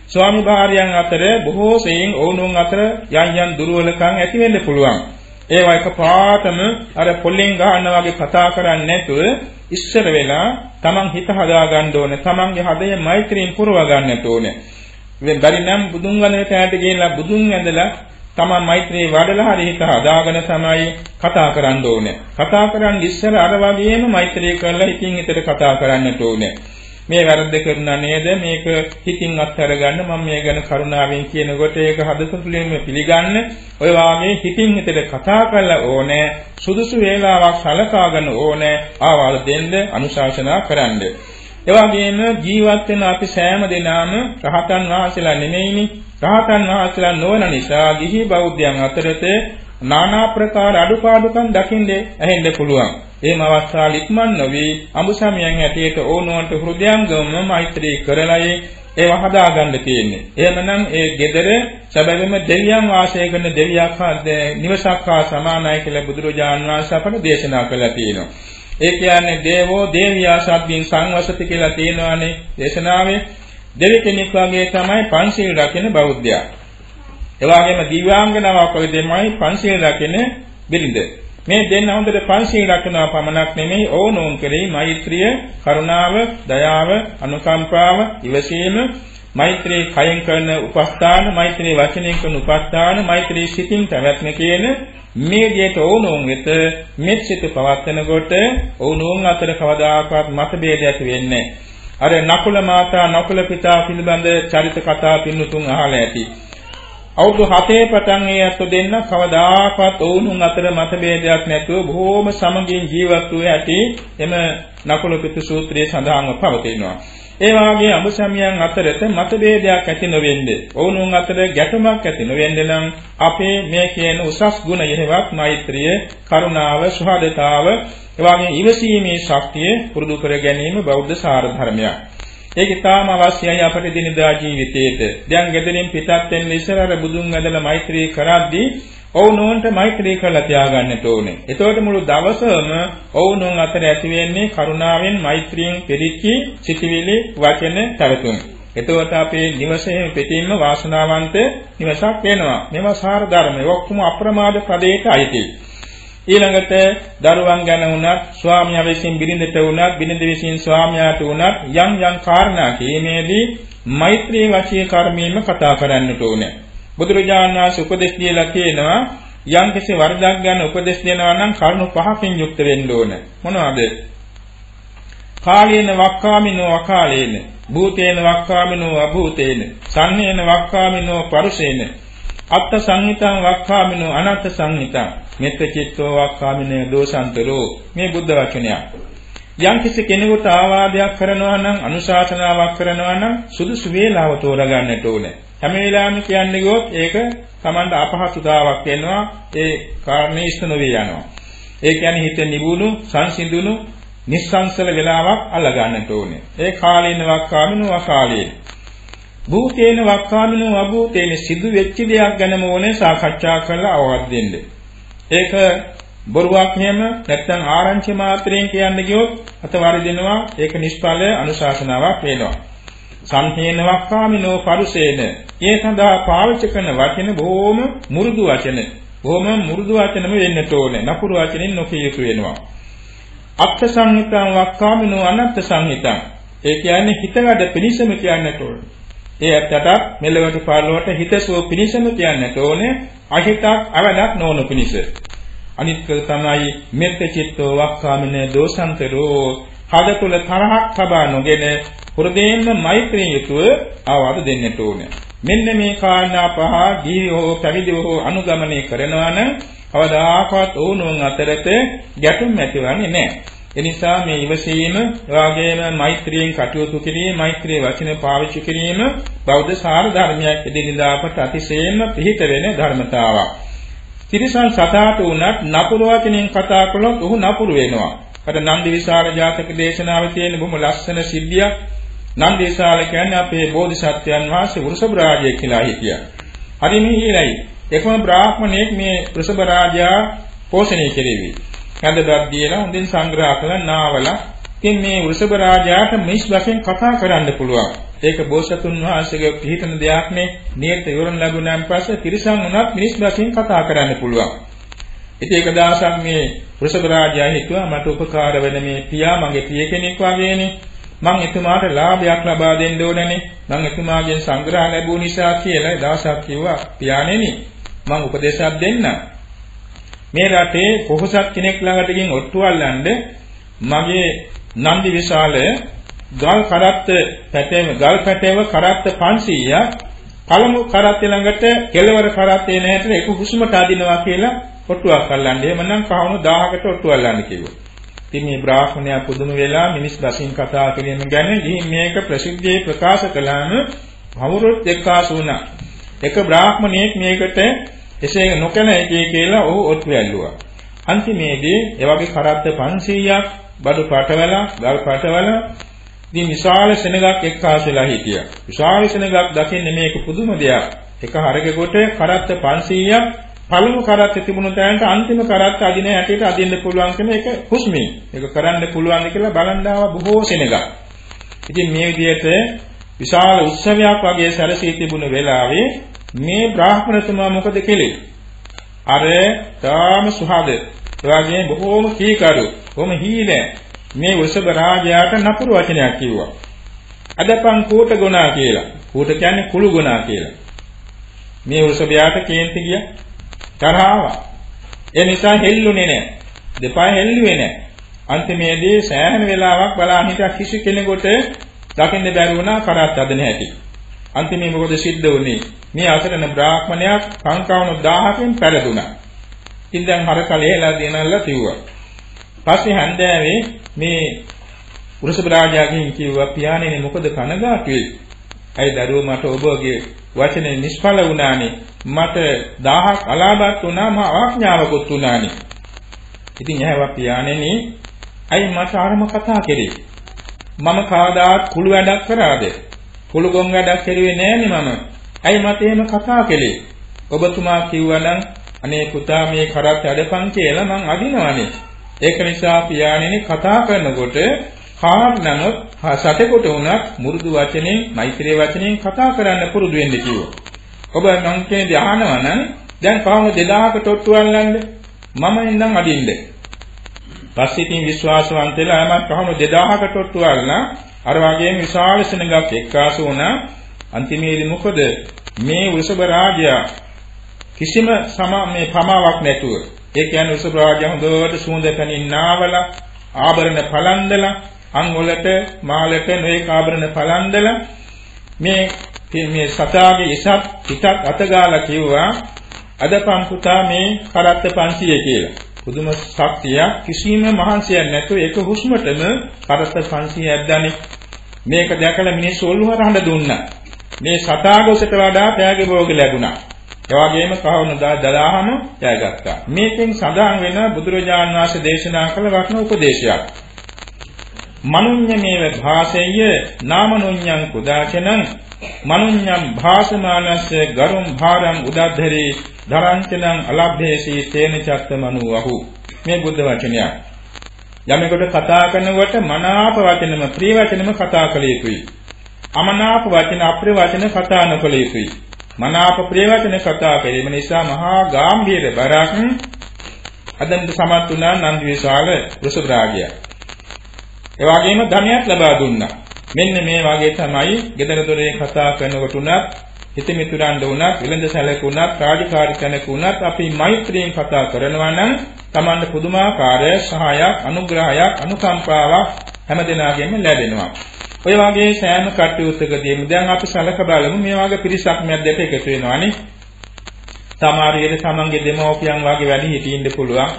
ස්වාමි භාර්යයන් අතර බොහෝ සෙයින් ඔවුනුන් අතර යම් යම් දුර්වලකම් ඇති වෙන්න පුළුවන්. ඒවා එකපාරටම අර පොල්ලෙන් ගහන්න වගේ කතා කරන්නේ නැතුව ඉස්සර වෙලා තමන් හිත හදා ගන්න ඕනේ. තමන්ගේ හදය මෛත්‍රියෙන් පුරව ගන්නට ඕනේ. ඉතින් බැරි නම් බුදුන් වහන්සේට ඈට ගිහිල්ලා බුදුන් ඇඳලා තමන් මෛත්‍රී වඩලා හරි හිත හදාගෙන තමයි කතා කරන්න ඕනේ. කතා කරන් ඉස්සර අර වගේම මෛත්‍රී කරලා හිතින් හිතට කතා කරන්නට ඕනේ. මේ වැරද්ද කරනා නේද? මේක හිතින් අත්හැර ගන්න මම මේ ගැන කරුණාවෙන් කියනකොට ඒක හදසතුලින්ම පිළිගන්න. ඔය වාගේ හිතින් හිතට කතා කරලා ඕනේ. සුදුසු වේලාවක් සලකාගෙන ඕනේ. ආවාද දෙන්න අනුශාසනා කරන්න. එවාගෙම ජීවත් වෙන අපි සෑම දිනම රහතන් වහන්සේලා නෙමෙයිනේ. රහතන් වහන්සේලා නොවන නිසා ගිහි බෞද්ධයන් අතරත নানা ප්‍රකාර අඩුපාඩුකම් දකින්න ඇහෙන්න පුළුවන්. එහෙම අවස්ථා ලික්මන් නොවි අමුසමියන් ඇටියට ඕනෝන්ට හෘදයංගම මෛත්‍රී කරලයි ඒව හදාගන්න තියෙන්නේ. එහෙමනම් ඒ gedara සැබවින්ම දෙවියන් වාසය කරන දෙවියක් නිවසක් හා සමානයි කියලා බුදුරජාන් වහන්සේ අපට දේශනා කළා තියෙනවා. ඒ කියන්නේ දේවෝ දේවියා සබ්බින් සංවසති කියලා තියෙනවානේ දේශනාවේ. දෙවි කෙනෙක් වගේ තමයි පංචශීල රකින්න බෞද්ධයා. ඒ වගේම දිව්‍යාංගනාවක් වගේ දෙමයි පංචශීල රකින්න බිරිඳ. මේ දෙන්න හොඳට පංචශීල රකින්නවා පමණක් නෙමෙයි ඕනෝන් කෙරෙහි මෛත්‍රිය, කරුණාව, දයාව, අනුකම්පාව, ඉවසීම, මෛත්‍රී කයෙන් කරන උපස්ථාන, මෛත්‍රී වචනයෙන් කරන උපස්ථාන, මෛත්‍රී සිතින් පැවැත්ම කියන මේ විදිහට ඕනෝන් වෙත මෙත් සිත පවත්වනකොට ඕනෝන් අතර කවදාකවත් මතභේදයක් වෙන්නේ අර නකුල මාතා නකුල පිතා පිළිබඳ චරිත කතා පින්නතුන් අහලා ඇති. අවුරුදු 7 පටන් ඒ අත දෙන්න කවදාකවත් ඔවුනුන් අතර මතභේදයක් නැතුව බොහෝම සමගින් ජීවත් වූ ඇති එම නකුල පිතු සූත්‍රයේ සඳහන්ව පවතිනවා. ඒ වාගේ අමුසමියන් අතරත මතභේදයක් ඇති නොවෙන්නේ. ඔවුනුන් අතර ගැටුමක් ඇති නොවෙන්නේ නම් අපේ මේ කියන උසස් ගුණ යෙහිවත් මෛත්‍රිය, කරුණාව, සුහදතාව, එවාගේ ඉවසීමේ ශක්තිය පුරුදු කර ගැනීම බෞද්ධ සාර ධර්මයක්. ඒක ඉතාම අවශ්‍යයි අපේ දිනදා ජීවිතයේට. දැන් ගෙදරින් පිටත් වෙන්න ඉස්සර අර බුදුන් වැදලා මෛත්‍රී කරද්දී ඔවුනොන්ට මෛත්‍රී කරලා තියාගන්නට ඕනේ. එතකොට මුළු දවසම ඔවුනොන් අතර ඇති වෙන්නේ කරුණාවෙන් මෛත්‍රියෙන් පිරිච්චි සිටිවිලි වචන පැවතුම්. එතකොට අපේ නිවසේ පිටින්ම වාසනාවන්ත නිවසක් වෙනවා. මේවා සාර ධර්ම. ඔක්කොම අප්‍රමාද පදයට අයිතියි. ඊළඟට දරුවන් ගැන වුණත් ස්වාමියා විසින් බිරිඳට වුණත් බිරිඳ විසින් ස්වාමියාට වුණත් යම් යම් කාරණා කීමේදී මෛත්‍රී වාචික කර්මයෙන්ම කතා කරන්නට ඕනේ. බුදුරජාණන් වහන්සේ උපදෙස් දීලා තියෙනවා යම් කිසි වරදක් ගන්න උපදෙස් දෙනවා නම් කරුණු පහකින් යුක්ත වෙන්න ඕන. මොනවද? කාලේන වක්කාමිනෝ අකාලේන භූතේන වක්කාමිනෝ අභූතේන සන්නේන වක්කාමිනෝ පරුසේන අත්ත සංහිතං වක්කාමිනෝ අනත්ත සංහිතං මෙත්ත චිත්තෝ වක්කාමිනේ දෝසන්තරෝ මේ බුද්ධ වචනයක්. යම් කිසි කෙනෙකුට ආවාදයක් කරනවා නම් අනුශාසනාවක් කරනවා නම් සුදුසු වේලාව තෝරගන්නට ඕනේ. හැම වෙලාවෙම කියන්නේ ගොත් ඒක Tamanට අපහසුතාවක් වෙනවා ඒ කාරණේ ඉෂ්ට නොවේ යනවා. ඒ කියන්නේ හිත නිවුණු සංසිඳුණු නිස්සංසල වෙලාවක් අල්ල ගන්නට ඕනේ. ඒ කාලේන වක්කාමිනෝ අකාලේ. භූතේන වක්කාමිනෝ අභූතේන සිදු වෙච්ච දෙයක් ගැනම ඕනේ සාකච්ඡා කරලා අවවාද දෙන්න. ඒක බොරුවක් නියම නැත්නම් ආරංචි මාත්‍රයෙන් කියන්න ගියොත් අතවරිදිනවා ඒක නිෂ්ඵල අනුශාසනාවක් වෙනවා. සම්හේන වක්කාමිනෝ පරුසේන. ඒ සඳහා පාවිච්චි කරන වචන බොහොම මුරුදු වචන. බොහොම මුරුදු වචනම වෙන්නට ඕනේ. නපුරු වචනින් නොකිය යුතු වෙනවා. අත්ථ සංහිතං වක්කාමිනෝ අනත්ථ සංහිතං. ඒ කියන්නේ හිත වැඩ පිළිසම කියන්නට ඕනේ. ඒ ඇත්තට මෙලවට පරලොවට හිතසුව පිණිසම කියන්නට ඕනේ අහිතක් අවලක් නොවන පිණිස. අනිත් තමයි මෙත්ත චිත්තෝ වක්කාමින දෝසන්තරෝ හද තුල තරහක් තබා නොගෙන හෘදයෙන්ම මෛත්‍රිය යුතුව ආවාද දෙන්නට ඕනේ. මෙන්න මේ කාරණා පහ ජීවෝ පැවිදිවෝ අනුගමනය කරනවා නම් අවදාකවත් ඕනෝන් අතරත ගැටුම් ඇතිවන්නේ නැහැ. එනිසා මේ ඉවසීම, වාගේම මෛත්‍රියෙන් කටයුතු කිරීම, මෛත්‍රී වචන පාවිච්චි කිරීම බෞද්ධ සාර ධර්මයක් එදිනෙදා අපට අතිශයින්ම පිහිට වෙන ධර්මතාවක්. තිරිසන් සතාට උනත් නපුරු වචනෙන් කතා කළොත් ඔහු නපුරු වෙනවා. අර නන්දි විශාල ජාතක දේශනාවේ තියෙන බොහොම ලස්සන සිද්ධියක්. නන්දි විශාල කියන්නේ අපේ බෝධිසත්වයන් වහන්සේ වෘෂභ රාජය කියලා හිටියා. හරි මිහිරයි. එකම බ්‍රාහ්මණයෙක් මේ වෘෂභ රාජයා පෝෂණය කෙරෙවි. කඳදක් දීලා හොඳින් සංග්‍රහ කරලා නාවලා ඉතින් මේ වෘෂභ රාජයාට මිනිස් වශයෙන් කතා කරන්න පුළුවන්. ඒක බෝසතුන් වහන්සේගේ පිළිතන දෙයක් නේ. නියත විවරණ ලැබුණාන් පස්සේ තිරිසන් උනත් මිනිස් වශයෙන් කතා කරන්න පුළුවන්. ඉතින් ඒක දවසක් මේ වෘෂභ රාජයා හිතුවා මට උපකාර වෙන මේ පියා මගේ පිය කෙනෙක් වගේනේ. මං එතුමාට ලාභයක් ලබා දෙන්න ඕනනේ. මං එතුමාගෙන් සංග්‍රහ ලැබුව නිසා කියලා දවසක් කිව්වා පියාණෙනි මං උපදේශයක් දෙන්නම්. මේ රටේ පොහොසත් කෙනෙක් ළඟට ගින් ඔට්ටු අල්ලන්න මගේ නන්දි විශාල ගල් කරත්ත පැටේම ගල් පැටේම කරත්ත 500ක් පළමු කරත්ත ළඟට කෙළවර කරත්තේ නැහැට එක හුස්මට අදිනවා කියලා ඔට්ටුවක් අල්ලන්න. එහෙමනම් කවුණු 1000කට ඔට්ටු අල්ලන්න කිව්වා. ඉතින් මේ බ්‍රාහ්මණයා පුදුම වෙලා මිනිස් දසින් කතා කිරීම ගැන ගිහින් මේක ප්‍රසිද්ධියේ ප්‍රකාශ කළාම වමුරුත් එක්කාසු වුණා. එක බ්‍රාහ්මණයෙක් මේකට එසේ නොකළ එකේ කියලා ඔහු ඔත්තු ඇල්ලුවා. අන්තිමේදී ඒ වගේ කරත්ත 500ක් බඩු පටවලා, ගල් පටවලා ඉතින් විශාල සෙනගක් එක්කාසෙලා හිටියා. විශාල සෙනගක් දකින්නේ මේක පුදුම දෙයක්. එක හරක කොට කරත්ත 500ක් පළමු කරත්ත තිබුණු තැනට අන්තිම කරත්ත අදින හැටියට අදින්න පුළුවන් කියන එක හුස්මින්. ඒක කරන්න පුළුවන් කියලා බලන් බොහෝ සෙනගක්. ඉතින් මේ විදිහට විශාල උත්සවයක් වගේ සැරසී තිබුණු වෙලාවේ මේ බ්‍රාහ්මණතුමා මොකද කෙලේ? අර තාම සුහද එවාගේ බොහෝම කීකරු බොහොම හීන මේ වෘෂභ රාජයාට නපුරු වචනයක් කිව්වා. අදපන් කූට ගුණා කියලා. කූට කියන්නේ කුළු ගුණා කියලා. මේ වෘෂභයාට කේන්ති ගියා. තරහව. ඒ නිසා හෙල්ලුනේ නැහැ. දෙපා හෙල්ලුවේ නැහැ. අන්තිමේදී සෑහෙන වෙලාවක් බලා හිටිය කිසි කෙනෙකුට දකින්න බැරි වුණා කරත් අදන හැටි. අන්තිමේ මොකද සිද්ධ වුනේ? මේ අසරණ බ්‍රාහ්මණයා සංකවණු 1000කින් පෙරදුනා. ඉතින් දැන් හර කලෙලා දෙනල්ලා තිව්වා. පස්සේ හන්දෑවේ මේ වෘෂභ රාජයාගෙන් කිව්වා පියාණෙනි මොකද කනගාටුයි? ඇයි දරුවෝ මට ඔබගේ වචනේ නිෂ්ඵල වුණානේ. මට 1000ක් අලාභත් වුණා මා ආඥාවකුත් වුණානේ. ඉතින් ඇහුවා පියාණෙනි ඇයි මට ආරම කතා කරේ? මම කවදාත් කුළු වැඩක් කරාද? කුළු ගොන් වැඩක් කරුවේ නෑනේ මම. ඇයි මට එහෙම කතා කළේ? ඔබතුමා කිව්වනම් අනේ පුතා මේ කරත් අඩපන් කියලා මං අදිනවනේ. ඒක නිසා පියාණෙනි කතා කරනකොට කාර්නනොත් සතෙකුට උනත් මුරුදු වචනෙන් මෛත්‍රී වචනෙන් කතා කරන්න පුරුදු වෙන්න කිව්වා. ඔබ මං කියන්නේ අහනවා නම් දැන් කවුරු 2000ක තොට්ටු අල්ලන්නේ? මම ඉඳන් අදින්න. පස්සේ ඉතින් විශ්වාසවන්ත වෙලා මම කවුරු 2000ක තොට්ටු අල්ලනා අර වගේම විශාල සෙනඟක් එක්කාසු වුණා අන්තිමේදී මොකද මේ වෘෂභ රාජයා කිසිම සම මේ පමාවක් නැතුව ඒ කියන්නේ වෘෂභ රාජයා හොඳට සුවඳ පැනින් නාවලා ආභරණ පලන්දලා අංගවලට මාලට නොඑක ආභරණ පලන්දලා මේ මේ සතාගේ ඉසත් පිටක් අතගාලා කිව්වා අදපන් පුතා මේ කරත්ත 500 කියලා. පුදුම ශක්තිය කිසිම මහන්සියක් නැතුව ඒක හුස්මටම කරත්ත 500 ඇද්දානේ. මේක දැකලා මිනිස්සු ඔළුව රහඬ දුන්නා. මේ සතාගොසට වඩා ත්‍යාග භෝග ලැබුණා. ඒ වගේම කවුරුදා දදාහම ජයගත්තා. මේකෙන් සඳහන් වෙන බුදුරජාණන් වහන්සේ දේශනා කළ වටිනා උපදේශයක්. මනුඤ්ඤමේව භාසෙය්‍ය නාමනුඤ්ඤං කුදාචනං මනුඤ්ඤං භාසමානස්ස ගරුම් භාරං උදද්ධරේ ධරංචනං අලබ්ධේසී තේන චත්ත මනුවහු මේ බුද්ධ වචනයක් යමෙකුට කතා කරනකොට මනාප වචනම ප්‍රිය වචනම කතා කළ යුතුයි අමනාප වචන අප්‍රිය වචන කතා නොකළ යුතුයි. මනාප ප්‍රිය වචන කතා කිරීම නිසා මහා ගාම්භීර බරක් අදන්ත සමත් වුණා නන්දි විශාල වෘෂභ රාගය. ඒ වගේම ධනයක් ලබා දුන්නා. මෙන්න මේ වගේ තමයි gedara dore කතා කරනකොට උනත් හිතමිතුරන් දුණත් විලඳ සැලකුණත් රාජකාරී කෙනෙකුණත් අපි මෛත්‍රියෙන් කතා කරනවා නම් Tamanne පුදුමාකාර සහායක් අනුග්‍රහයක් අනුකම්පාවක් හැමදෙනාගෙම ලැබෙනවා. ඔය වගේ සෑම කටයුත්තකදීම දැන් අපි සලක බලමු මේ වගේ පිරිසක් මැද්දට එකතු වෙනවානේ. සමහර විට තමන්ගේ දෙමව්පියන් වගේ වැඩි හිටින්න පුළුවන්.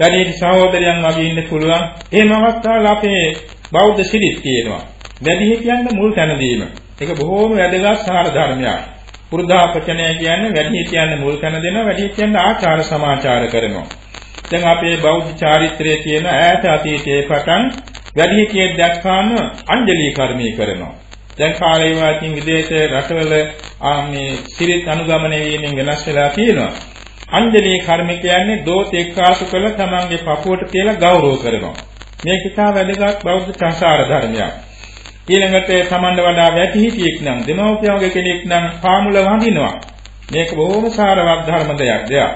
වැඩි සහෝදරයන් වගේ ඉන්න පුළුවන්. එහෙම අවස්ථාවල අපේ බෞද්ධ සිරිත් තියෙනවා. වැඩි හිටියන්ට මුල් තැන දීම. ඒක බොහෝම වැදගත් සාර ධර්මයක්. පුරුදාපචනය කියන්නේ වැඩි හිටියන්ට මුල් තැන දෙනවා වැඩි හිටියන්ට ආචාර සමාචාර කරනවා. දැන් අපේ බෞද්ධ චාරිත්‍රයේ තියෙන ඈත අතීතයේ පටන් වැඩි හිටියෙක් දැක්කාම අංජලි කර්මී කරනවා. දැන් කාලේ වාචින් විදේශ රටවල මේ සිරිත් අනුගමනය වීමෙන් වෙනස් වෙලා තියෙනවා. අංජලි කර්ම කියන්නේ දෝත එක්කාසු කළ තමන්ගේ පපුවට කියලා ගෞරව කරනවා. මේක ඉතා වැදගත් බෞද්ධ සංසාර ධර්මයක්. ඊළඟට තමන්ට වඩා වැටි හිටියෙක් නම් දෙමව්පියන්ගේ කෙනෙක් නම් පාමුල වඳිනවා. මේක බොහොම සාරවත් ධර්ම දෙයක් දෙයක්.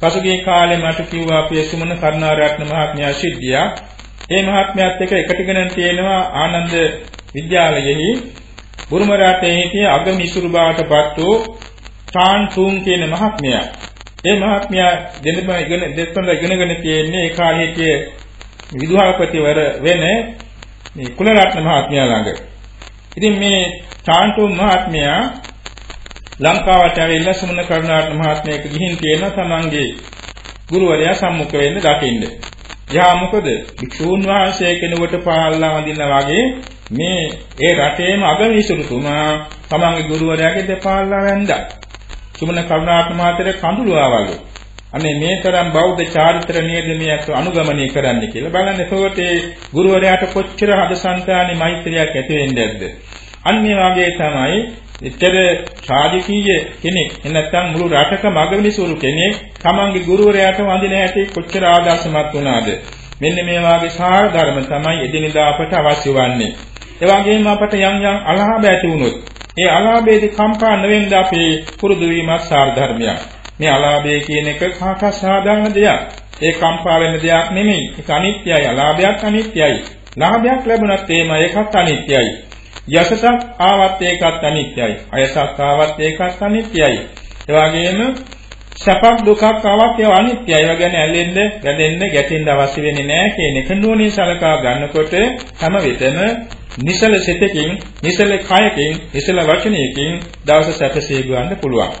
පසුගිය කාලේ මට කිව්වා අපේ සුමන කරුණාරත්න මහත්මයා සිද්ධියක්. ඒ මහත්මයාත් එක්ක එකටගෙන තියෙනවා ආනන්ද විද්‍යාලයෙහි බුරුම රටේ හිටිය අගමිසුරු බාටපත් වූ ටාන් තුන් කියන මහත්මයා. ඒ මහත්මයා දෙන්නම ඉගෙන දෙස්පන්ද ඉගෙනගෙන තියෙන්නේ ඒ කාලේ හිටිය විදුහල්පතිවර වෙන මේ කුලරත්න මහත්මයා ළඟ. ඉතින් මේ ටාන් තුන් මහත්මයා ලංකාවට ඇවිල්ලා සුමන කරුණාරත්න මහත්මයාට ගිහින් තියෙන තමන්ගේ ගුරුවරයා සම්මුඛ වෙන්න දකින්න. යා මොකද? භික්ෂූන් වහන්සේ කෙනෙකුට පාල්ලා වඳිනා වගේ මේ ඒ රටේම අගවිසුරුතුමා තමන්ගේ ගුරුවරයාගේ දෙපාල්ලා වැන්දා. සුමන කරුණාරත්න මහත්මයාට කඳුළු ආවලු. අනේ මේ තරම් බෞද්ධ චාරිත්‍ර නියදමියක් අනුගමනය කරන්න කියලා බලන්න එතකොට ඒ ගුරුවරයාට කොච්චර හදසන්තානේ මෛත්‍රියක් ඇති වෙන්නේ නැද්ද? අන්න මේ වගේ තමයි එතර රාජකීය කෙනෙක්. එනත්තම් මුළු රටක මගවිනිසුරු කෙනෙක් තමන්ගේ ගුරුවරයාට වඳින හැටි කොච්චර ආදර්ශමත් වුණාද? මෙන්න මේ වාගේ සාර ධර්ම තමයි එදිනෙදා අපට අවශ්‍ය වන්නේ. ඒ වගේම අපට යම් යම් අලාභ ඇති වුණොත් ඒ අලාභයේදී කම්පා නොවෙන්න අපි පුරුදු වීමත් සාර ධර්මයක්. මේ අලාභය කියන එක කාට සාධාරණ දෙයක්? ඒ කම්පා වෙන දෙයක් නෙමෙයි. ඒක අනිත්‍යයි අලාභයක් අනිත්‍යයි. ලාභයක් ලැබුණත් එහෙම ඒකත් අනිත්‍යයි. යසසක් ආවත් ඒකත් අනිත්‍යයි. අයසක් ආවත් ඒකත් අනිත්‍යයි. ඒ වගේම සැපක් දුකක් ආවත් ඒවා අනිත්‍යයි. ඒවා ගැන ඇලෙන්න, ගැටෙන්න, ගැටෙන්න අවශ්‍ය වෙන්නේ නැහැ කියන එක නුවණින් සලකා ගන්නකොට හැම විටම නිසල සිතකින්, නිසල කයකින්, නිසල වචනයකින් දවස සැපසේ ගන්න පුළුවන්.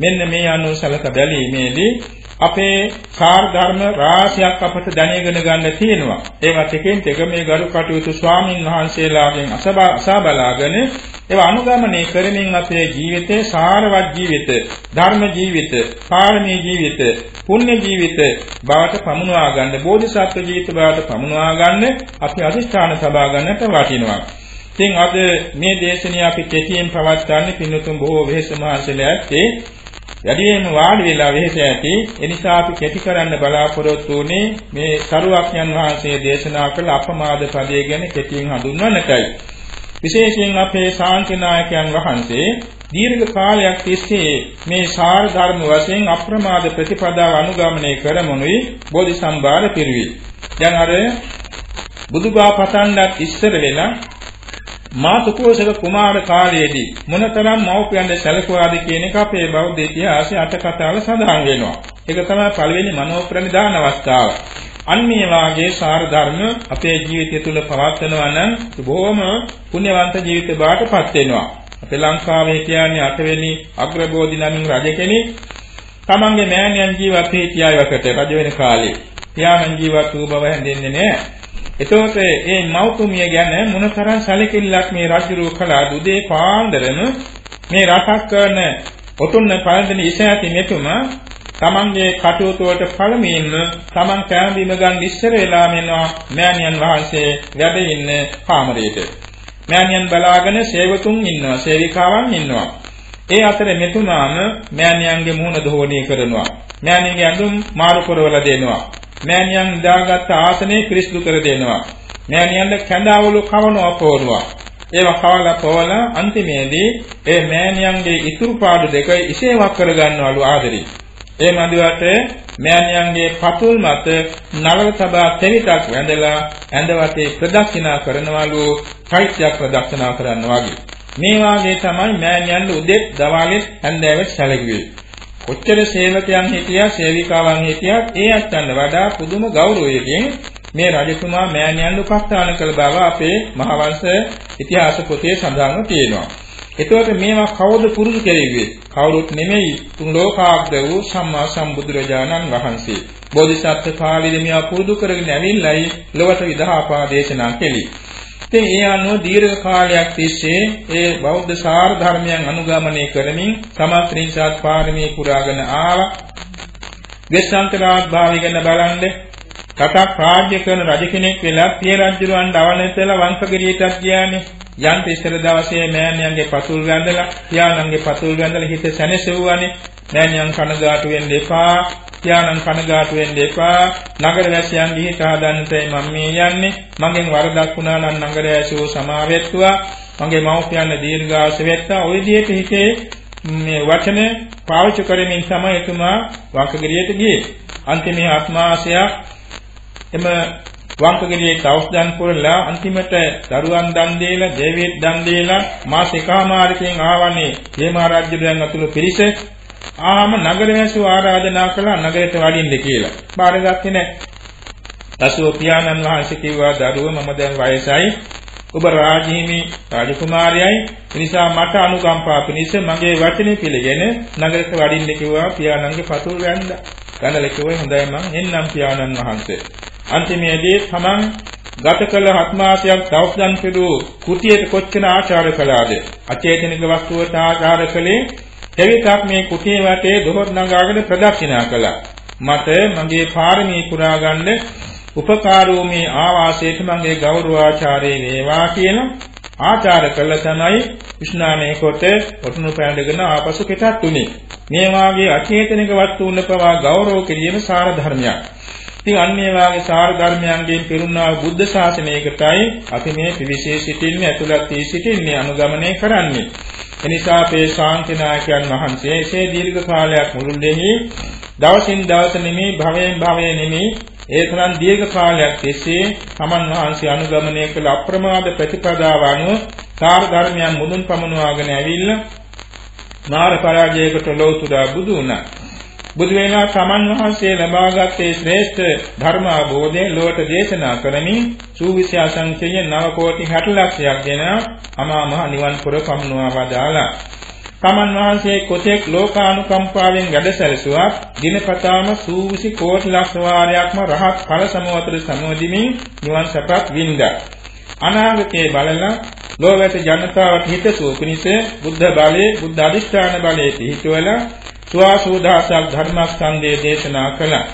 මෙන්න මේ අනුව සලක බැලීමේදී අපේ කාර් ධර්ම රාශියක් අපට දැනගෙන ගන්න තියෙනවා. ඒවත් එකෙන් එක මේ ගරු කටයුතු ස්වාමින් වහන්සේලාගෙන් අසබා බලාගෙන ඒවා අනුගමනය කරමින් අපේ ජීවිතේ සාරවත් ජීවිත, ධර්ම ජීවිත, පාරමී ජීවිත, පුණ්‍ය ජීවිත බවට පමුණවා ගන්න, බෝධිසත්ව ජීවිත බවට පමුණවා ගන්න අපි අධිෂ්ඨාන සබා ගන්නට වටිනවා. ඉතින් අද මේ දේශනිය අපි කෙටියෙන් පවත්වන්නේ පින්නතුන් බොහෝ වෙහෙස මහන්සියලා ඇත්තේ වැඩියෙන්ම වාඩි වෙලා වෙහෙස ඇති එනිසා අපි කැටි කරන්න බලාපොරොත්තු වුණේ මේ සරුවක්ඥන් වහන්සේ දේශනා කළ අපමාද පදයේ ගැන කෙටියෙන් හඳුන්වන්නටයි විශේෂයෙන් අපේ ශාන්තිනායකයන් වහන්සේ දීර්ඝ කාලයක් තිස්සේ මේ සාර ධර්ම වශයෙන් අප්‍රමාද ප්‍රතිපදාව අනුගමනය කරමුනුයි බෝධිසම්භාර පිරිවි. දැන් අර බුදුබා පතන්නත් ඉස්සර වෙලා මාතුකෝසක කුමාර කාලයේදී මොනතරම් මව්පියන්ද සැලකුවාද කියන එක අපේ බෞද්ධ ඉතිහාසයේ අට කතාවල සඳහන් වෙනවා. ඒක තමයි පළවෙනි මනෝ ප්‍රනිදාන අවස්ථාව. අන්නේ වාගේ සාර ධර්ම අපේ ජීවිතය තුළ පවත්වනවා නම් බොහොම පුණ්‍යවන්ත ජීවිත බාටපත් වෙනවා. අපේ ලංකාවේ කියන්නේ අටවෙනි අග්‍රබෝධි නමින් රජ කෙනෙක් තමන්ගේ මෑණියන් ජීවත් හිටියායකට රජ වෙන කාලේ. පියාණන් ජීවත් වූ බව හැඳින්න්නේ නැහැ. එතකොට මේ මෞතුමිය ගැන මොනතරම් සැලකිල්ලක් මේ රජුරෝ කළා දුදේ පාන්දරම මේ රටක් කරන ඔතුන්න පළඳින ඉස ඇති මෙතුමා තමන්ගේ කටයුතු වලට පළමුවෙන්ම තමන් කෑම බීම ගන්න ඉස්සර වෙලා මෙනවා මෑණියන් වහන්සේ වැඩ ඉන්න කාමරයට. මෑණියන් බලාගෙන සේවතුන් ඉන්නවා, සේවිකාවන් ඉන්නවා. ඒ අතර මෙතුමාම මෑණියන්ගේ මුහුණ දෝණය කරනවා. මෑණියන්ගේ ඇඳුම් මාරු කරවලා දෙනවා. මෑණියන් දාගත් ආසනේ පිරිසිදු කර දෙනවා. මෑණියන්ට කැඳවලු කවනවා පොවනවා. ඒවා කවලා පොවලා අන්තිමේදී ඒ මෑණියන්ගේ ඉතුරු පාඩු දෙක ඉසේවක් කරගන්නවලු ආදරේ. ඒ මදිවට මෑණියන්ගේ පතුල් මත නලව තබා තෙවිතක් වැඳලා ඇඳ වටේ ප්‍රදක්ෂිනා කරනවලු චෛත්‍යයක් ප්‍රදක්ෂනා කරනවා වගේ. මේ වාගේ තමයි මෑණියන් උදේ දවාලේ හැන්දෑවෙත් සැලකුවේ. කොච්චර සේවකයන් හිටියා සේවිකාවන් හිටියත් ඒ අත්තන්න වඩා පුදුම ගෞරවයකින් මේ රජතුමා මෑණියන් උපස්ථාන කළ බව අපේ මහවංශ ඉතිහාස පොතේ සඳහන්ව තියෙනවා. එතකොට මේවා කවුද පුරුදු කෙරෙන්නේ? කවුරුත් නෙමෙයි තුන් ලෝකාග්‍ර වූ සම්මා සම්බුදුරජාණන් වහන්සේ. බෝධිසත්ව කාලෙදී මේවා පුරුදු කරගෙන ඇවිල්ලායි ලොවට විදහාපා දේශනා කෙළි. ඉතින් ඒ අනුව දීර්ඝ කාලයක් තිස්සේ ඒ බෞද්ධ සාර ධර්මයන් අනුගමනය කරමින් සමත්‍රිසත් පාරමී පුරාගෙන ආවා. දෙස්සන්තරාත් භාවය ගැන බලන්නේ කටක් රාජ්‍ය කරන රජ කෙනෙක් වෙලා පිය රජුරවන්ට අවනතලා වංශගිරියටත් ගියානේ. යන්ත ඉස්සර දවසේ මෑණියන්ගේ පතුල් වැඳලා පියාණන්ගේ පතුල් වැඳලා හිත සැනසෙව්වානේ. මෑණියන් කනගාටු වෙන්න එපා. පියාණන් කනගාටු වෙන්න එපා. නගර වැසියන් ගිහින් ආදන්නටයි මම මේ යන්නේ. මගෙන් වරදක් වුණා නම් නගර වැසියෝ සමාවෙත්තුවා. මගේ මව්පියන් දීර්ඝාස වෙත්තා. ওই විදිහට හිතේ මේ වචන පාවිච්චි කරමින් තමයි එතුමා වංශගිරියට ගියේ. අන්තිමේ ආත්මාශයක් එම වංකගිරියේ තවුස්දන් පුරලා අන්තිමට දරුවන් දන් දීලා දේවීත් දන් දීලා මාස එකමාරකින් ආවනේ මේ මහරජුයන් අතුළු පිරිස ආම නගරවැසු ආරාධනා කළා නගරයට වඩින්න කියලා. බාරගත්තේ නැහැ. දසුව පියාණන් වහන්සේ කිව්වා දරුව මම දැන් වයසයි ඔබ රාජහිමි රාජකුමාරයයි එනිසා මට අනුකම්පා පිණිස මගේ වචනේ පිළිගෙන නගරයට වඩින්න කිව්වා පියාණන්ගේ පතුල් වැන්දා. ගණල කිව්වේ හොඳයි මං එන්නම් පියාණන් වහන්සේ. අන්තිමේදී තමන් ගත කළ හත් මාසයක් දවස්දන් පිළු කුටියට කොච්චර ආචාර කළාද අචේතනික වස්තුවට ආචාර කළේ එවිටක් මේ කුටියේ වටේ දොහොත් නගාගෙන ප්‍රදක්ෂිනා කළා. මට මගේ පාරමී පුරා ගන්න උපකාරෝ මේ ආවාසයට මගේ ගෞරවාචාරය වේවා කියන ආචාර කළ තමයි විශ්නාමයේ කොට ඔටුනු පැඳගෙන ආපසු කෙටත් උනේ. මේ වාගේ අචේතනික වස්තුන් පවා ගෞරව කිරීම සාර ධර්මයක්. ඉතින් අන්න ඒ වාගේ සාර ධර්මයන්ගෙන් පිරුණා බුද්ධ ශාසනයකටයි අපි මේ පිවිසේ සිටින්නේ ඇතුළත් වී සිටින්නේ අනුගමනය කරන්නේ. එනිසා අපේ ශාන්තිනායකයන් වහන්සේ එසේ දීර්ඝ කාලයක් මුළුල්ලේහි දවසින් දවස නෙමේ භවයෙන් භවය නෙමේ ඒ තරම් දීර්ඝ කාලයක් තිස්සේ සමන් වහන්සේ අනුගමනය කළ අප්‍රමාද ප්‍රතිපදාව අනුව සාර ධර්මයන් මුදුන් පමුණවාගෙන ඇවිල්ලා නාර පරාජයකට ලෝතුරා බුදු වුණා. බුදු වෙනා සමන් වහන්සේ ලබාගත්තේ ශ්‍රේෂ්ඨ ධර්ම අවබෝධය ලොවට දේශනා කරමින් සූවිසි අසංඛ්‍යය 9 කෝටි 60 ලක්ෂයක් දෙන අමා මහ නිවන් පුර පමුණවා වදාලා තමන් වහන්සේ කොතෙක් ලෝකානුකම්පාවෙන් වැඩසැලසුවත් දිනපතාම සූවිසි කෝටි ලක්ෂ වාරයක්ම රහත් ඵල සමවතර සමෝදිමින් නිවන් සපත් වින්දා අනාගතයේ බලලා ලෝකයට ජනතාවට හිතසුව පිණිස බුද්ධ බලයේ බුද්ධ අධිෂ්ඨාන බලයේ පිහිටුවලා සුවාසෝදාසක් ධර්මස්කන්ධය දේශනා කළා.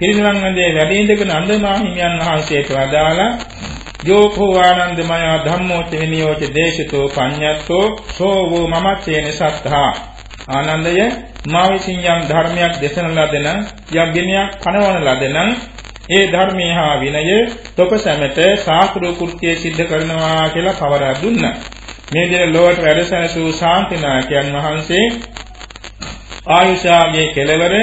පිරිනිවන් වන්දේ වැඩ ඉඳගෙන අන්දමා හිමියන් වහන්සේට වදාලා යෝකෝ ආනන්දමය ධම්මෝ තෙනියෝච දේශිතෝ පඤ්ඤත්තෝ සෝවෝ මමච්චේන සත්තා ආනන්දය මා විසින් යම් ධර්මයක් දේශන ලදෙන යම් විනයක් කනවන ලදෙන ඒ ධර්මයේ හා විනය තොප සැමට සාස්ත්‍ර කෘත්‍යය සිද්ධ කරනවා කියලා පවරා දුන්නා. මේ දින ලෝකට වැඩසැලසූ ශාන්තිනායකයන් වහන්සේ ආයුෂාගේ කෙලවර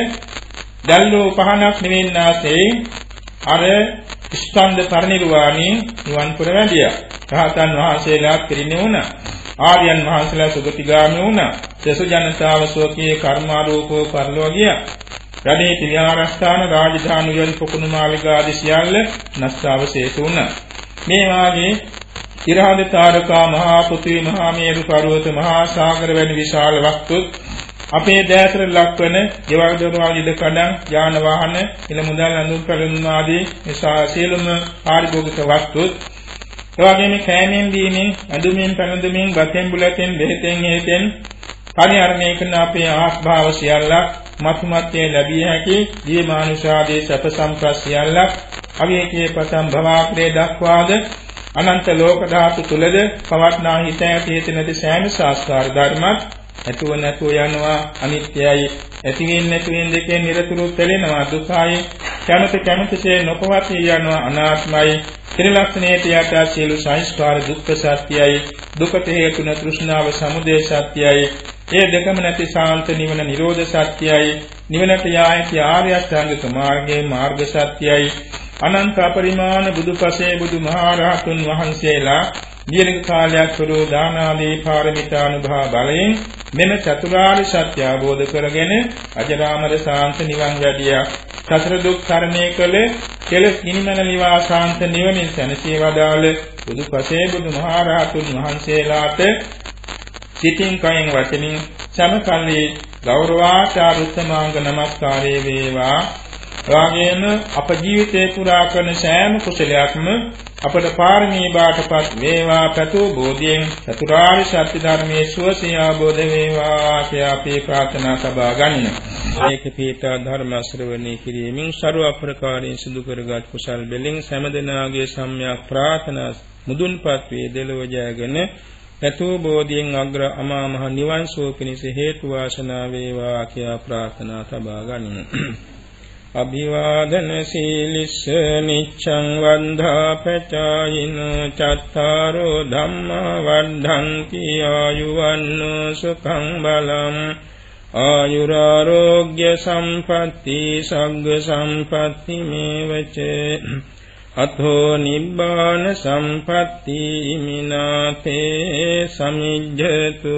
දැල්ලෝ පහනක් නිවෙන්නාසේ අර ස්කන්ධ පරිනිර්වාණී නිවන් පුර වැඩියා. රහතන් වහන්සේලා පිරිනිව වුණා. ආර්යයන් වහන්සේලා සුගතිගාමී වුණා. සසු ජනතාව සෝකී කර්මාරෝපෝ පරලෝ ගියා. රඩේ තිවිආරස්ථාන රාජධානි වල පොකුණු මාලිගා ආදී සියල්ල නස්තාවශේෂ වුණා. මේ වාගේ ඉරහද තාරකා මහා පෘථිවි මහා මේරු පර්වත මහා සාගර වැනි විශාල වස්තු අපේ දැසර ලක්වන ගෙවල් දොරවල් ඉද කඩන් යාන වාහන ඉල මුදල් අඳුම් පැළඳුම් ආදී නිසා සියලුම පාරිභෝගික වස්තු එවැගේම කෑමෙන් දීමෙන් ඇඳුමින් පැළඳුමින් වතෙන් බුලතෙන් බෙහෙතෙන් හේතෙන් පරිහරණය කරන අපේ ආස්භාව සියල්ලක් මතුමත්යේ ලැබිය හැකි ජීවමානුෂාදී සැප සම්පත් සියල්ලක් අවියකේ පතම් භවාක්‍රේ දක්වාද අනන්ත ලෝක ධාතු තුලද පවත්නා හිත ඇති හේතු නැති සෑම සංස්කාර ධර්මත් ඇතුව නැතුව යනවා අනිත්‍යයි. ඇති වෙන්නේ නැති වෙන දෙකෙන් නිරතුරු පෙළෙනවා දුකයි. කැමති කැමතිසේ නොපවතී යනවා අනාත්මයි. ත්‍රිලක්ෂණයට යට සියලු සංස්කාර දුක්ඛ සත්‍යයි. දුකට හේතුන තෘෂ්ණාව සමුදය සත්‍යයි. ඒ දෙකම නැති ශාන්ත නිවන නිරෝධ සත්‍යයි. නිවනට යායති ආර්ය අෂ්ටාංගික මාර්ගයේ මාර්ග සත්‍යයි. අනන්ත අපරිමාණ බුදුපසේ බුදුමහරහතුන් වහන්සේලා දීර්ඝ කාලයක් පුරු දාන ආදී පාරමිතානුභව බලයෙන් මෙම චතුරාර්ය සත්‍ය අවබෝධ කරගෙන අජරාමර සාන්ත නිවන් වැඩියා. සතර දුක් තරණය කළ කෙලස් නිමන නිවා සාන්ත නිවනින් සැනසී වදාළ බුදු පසේ බුදු මහරහතුන් වහන්සේලාට සිතින් කයෙන් වචනින් සමකල්ලි ගෞරවාචාර උත්තමාංග නමස්කාරය වේවා. එවාගෙම අප ජීවිතේ පුරා කරන සෑම කුසලයක්ම අපට පාරමී බාටපත් වේවා පැතූ බෝධියෙන් චතුරාර්ය සත්‍ය ධර්මයේ සුවසේ අවබෝධ වේවා කියා අපි ප්‍රාර්ථනා සබා ගන්න. ඒක පීඨා ධර්ම ශ්‍රවණය කිරීමෙන් ਸਰව අප්‍රකාරයෙන් සිදු කරගත් කුසල් බෙලින් සෑමදෙනාගේ සම්්‍යක් ප්‍රාර්ථනා මුදුන්පත් වේ දෙලොව ජයගෙන පැතූ බෝධියෙන් අග්‍ර අමා මහ නිවන් සුව පිණිස හේතු වාසනා වේවා කියා ප්‍රාර්ථනා සබා ගනිමු. අභිවාදන සීලිස්ස නිච්ඡං වන්ධා පචායින චත්තාරෝ ධම්මා වද්ධන්ති ආයුවන්නෝ සුඛං බලං ආයුරාෝග්‍ය සම්පatti සග්ග සම්පatti මේවච අතෝ නිබ්බාන සම්පatti මිනාතේ සමිජ්ජතු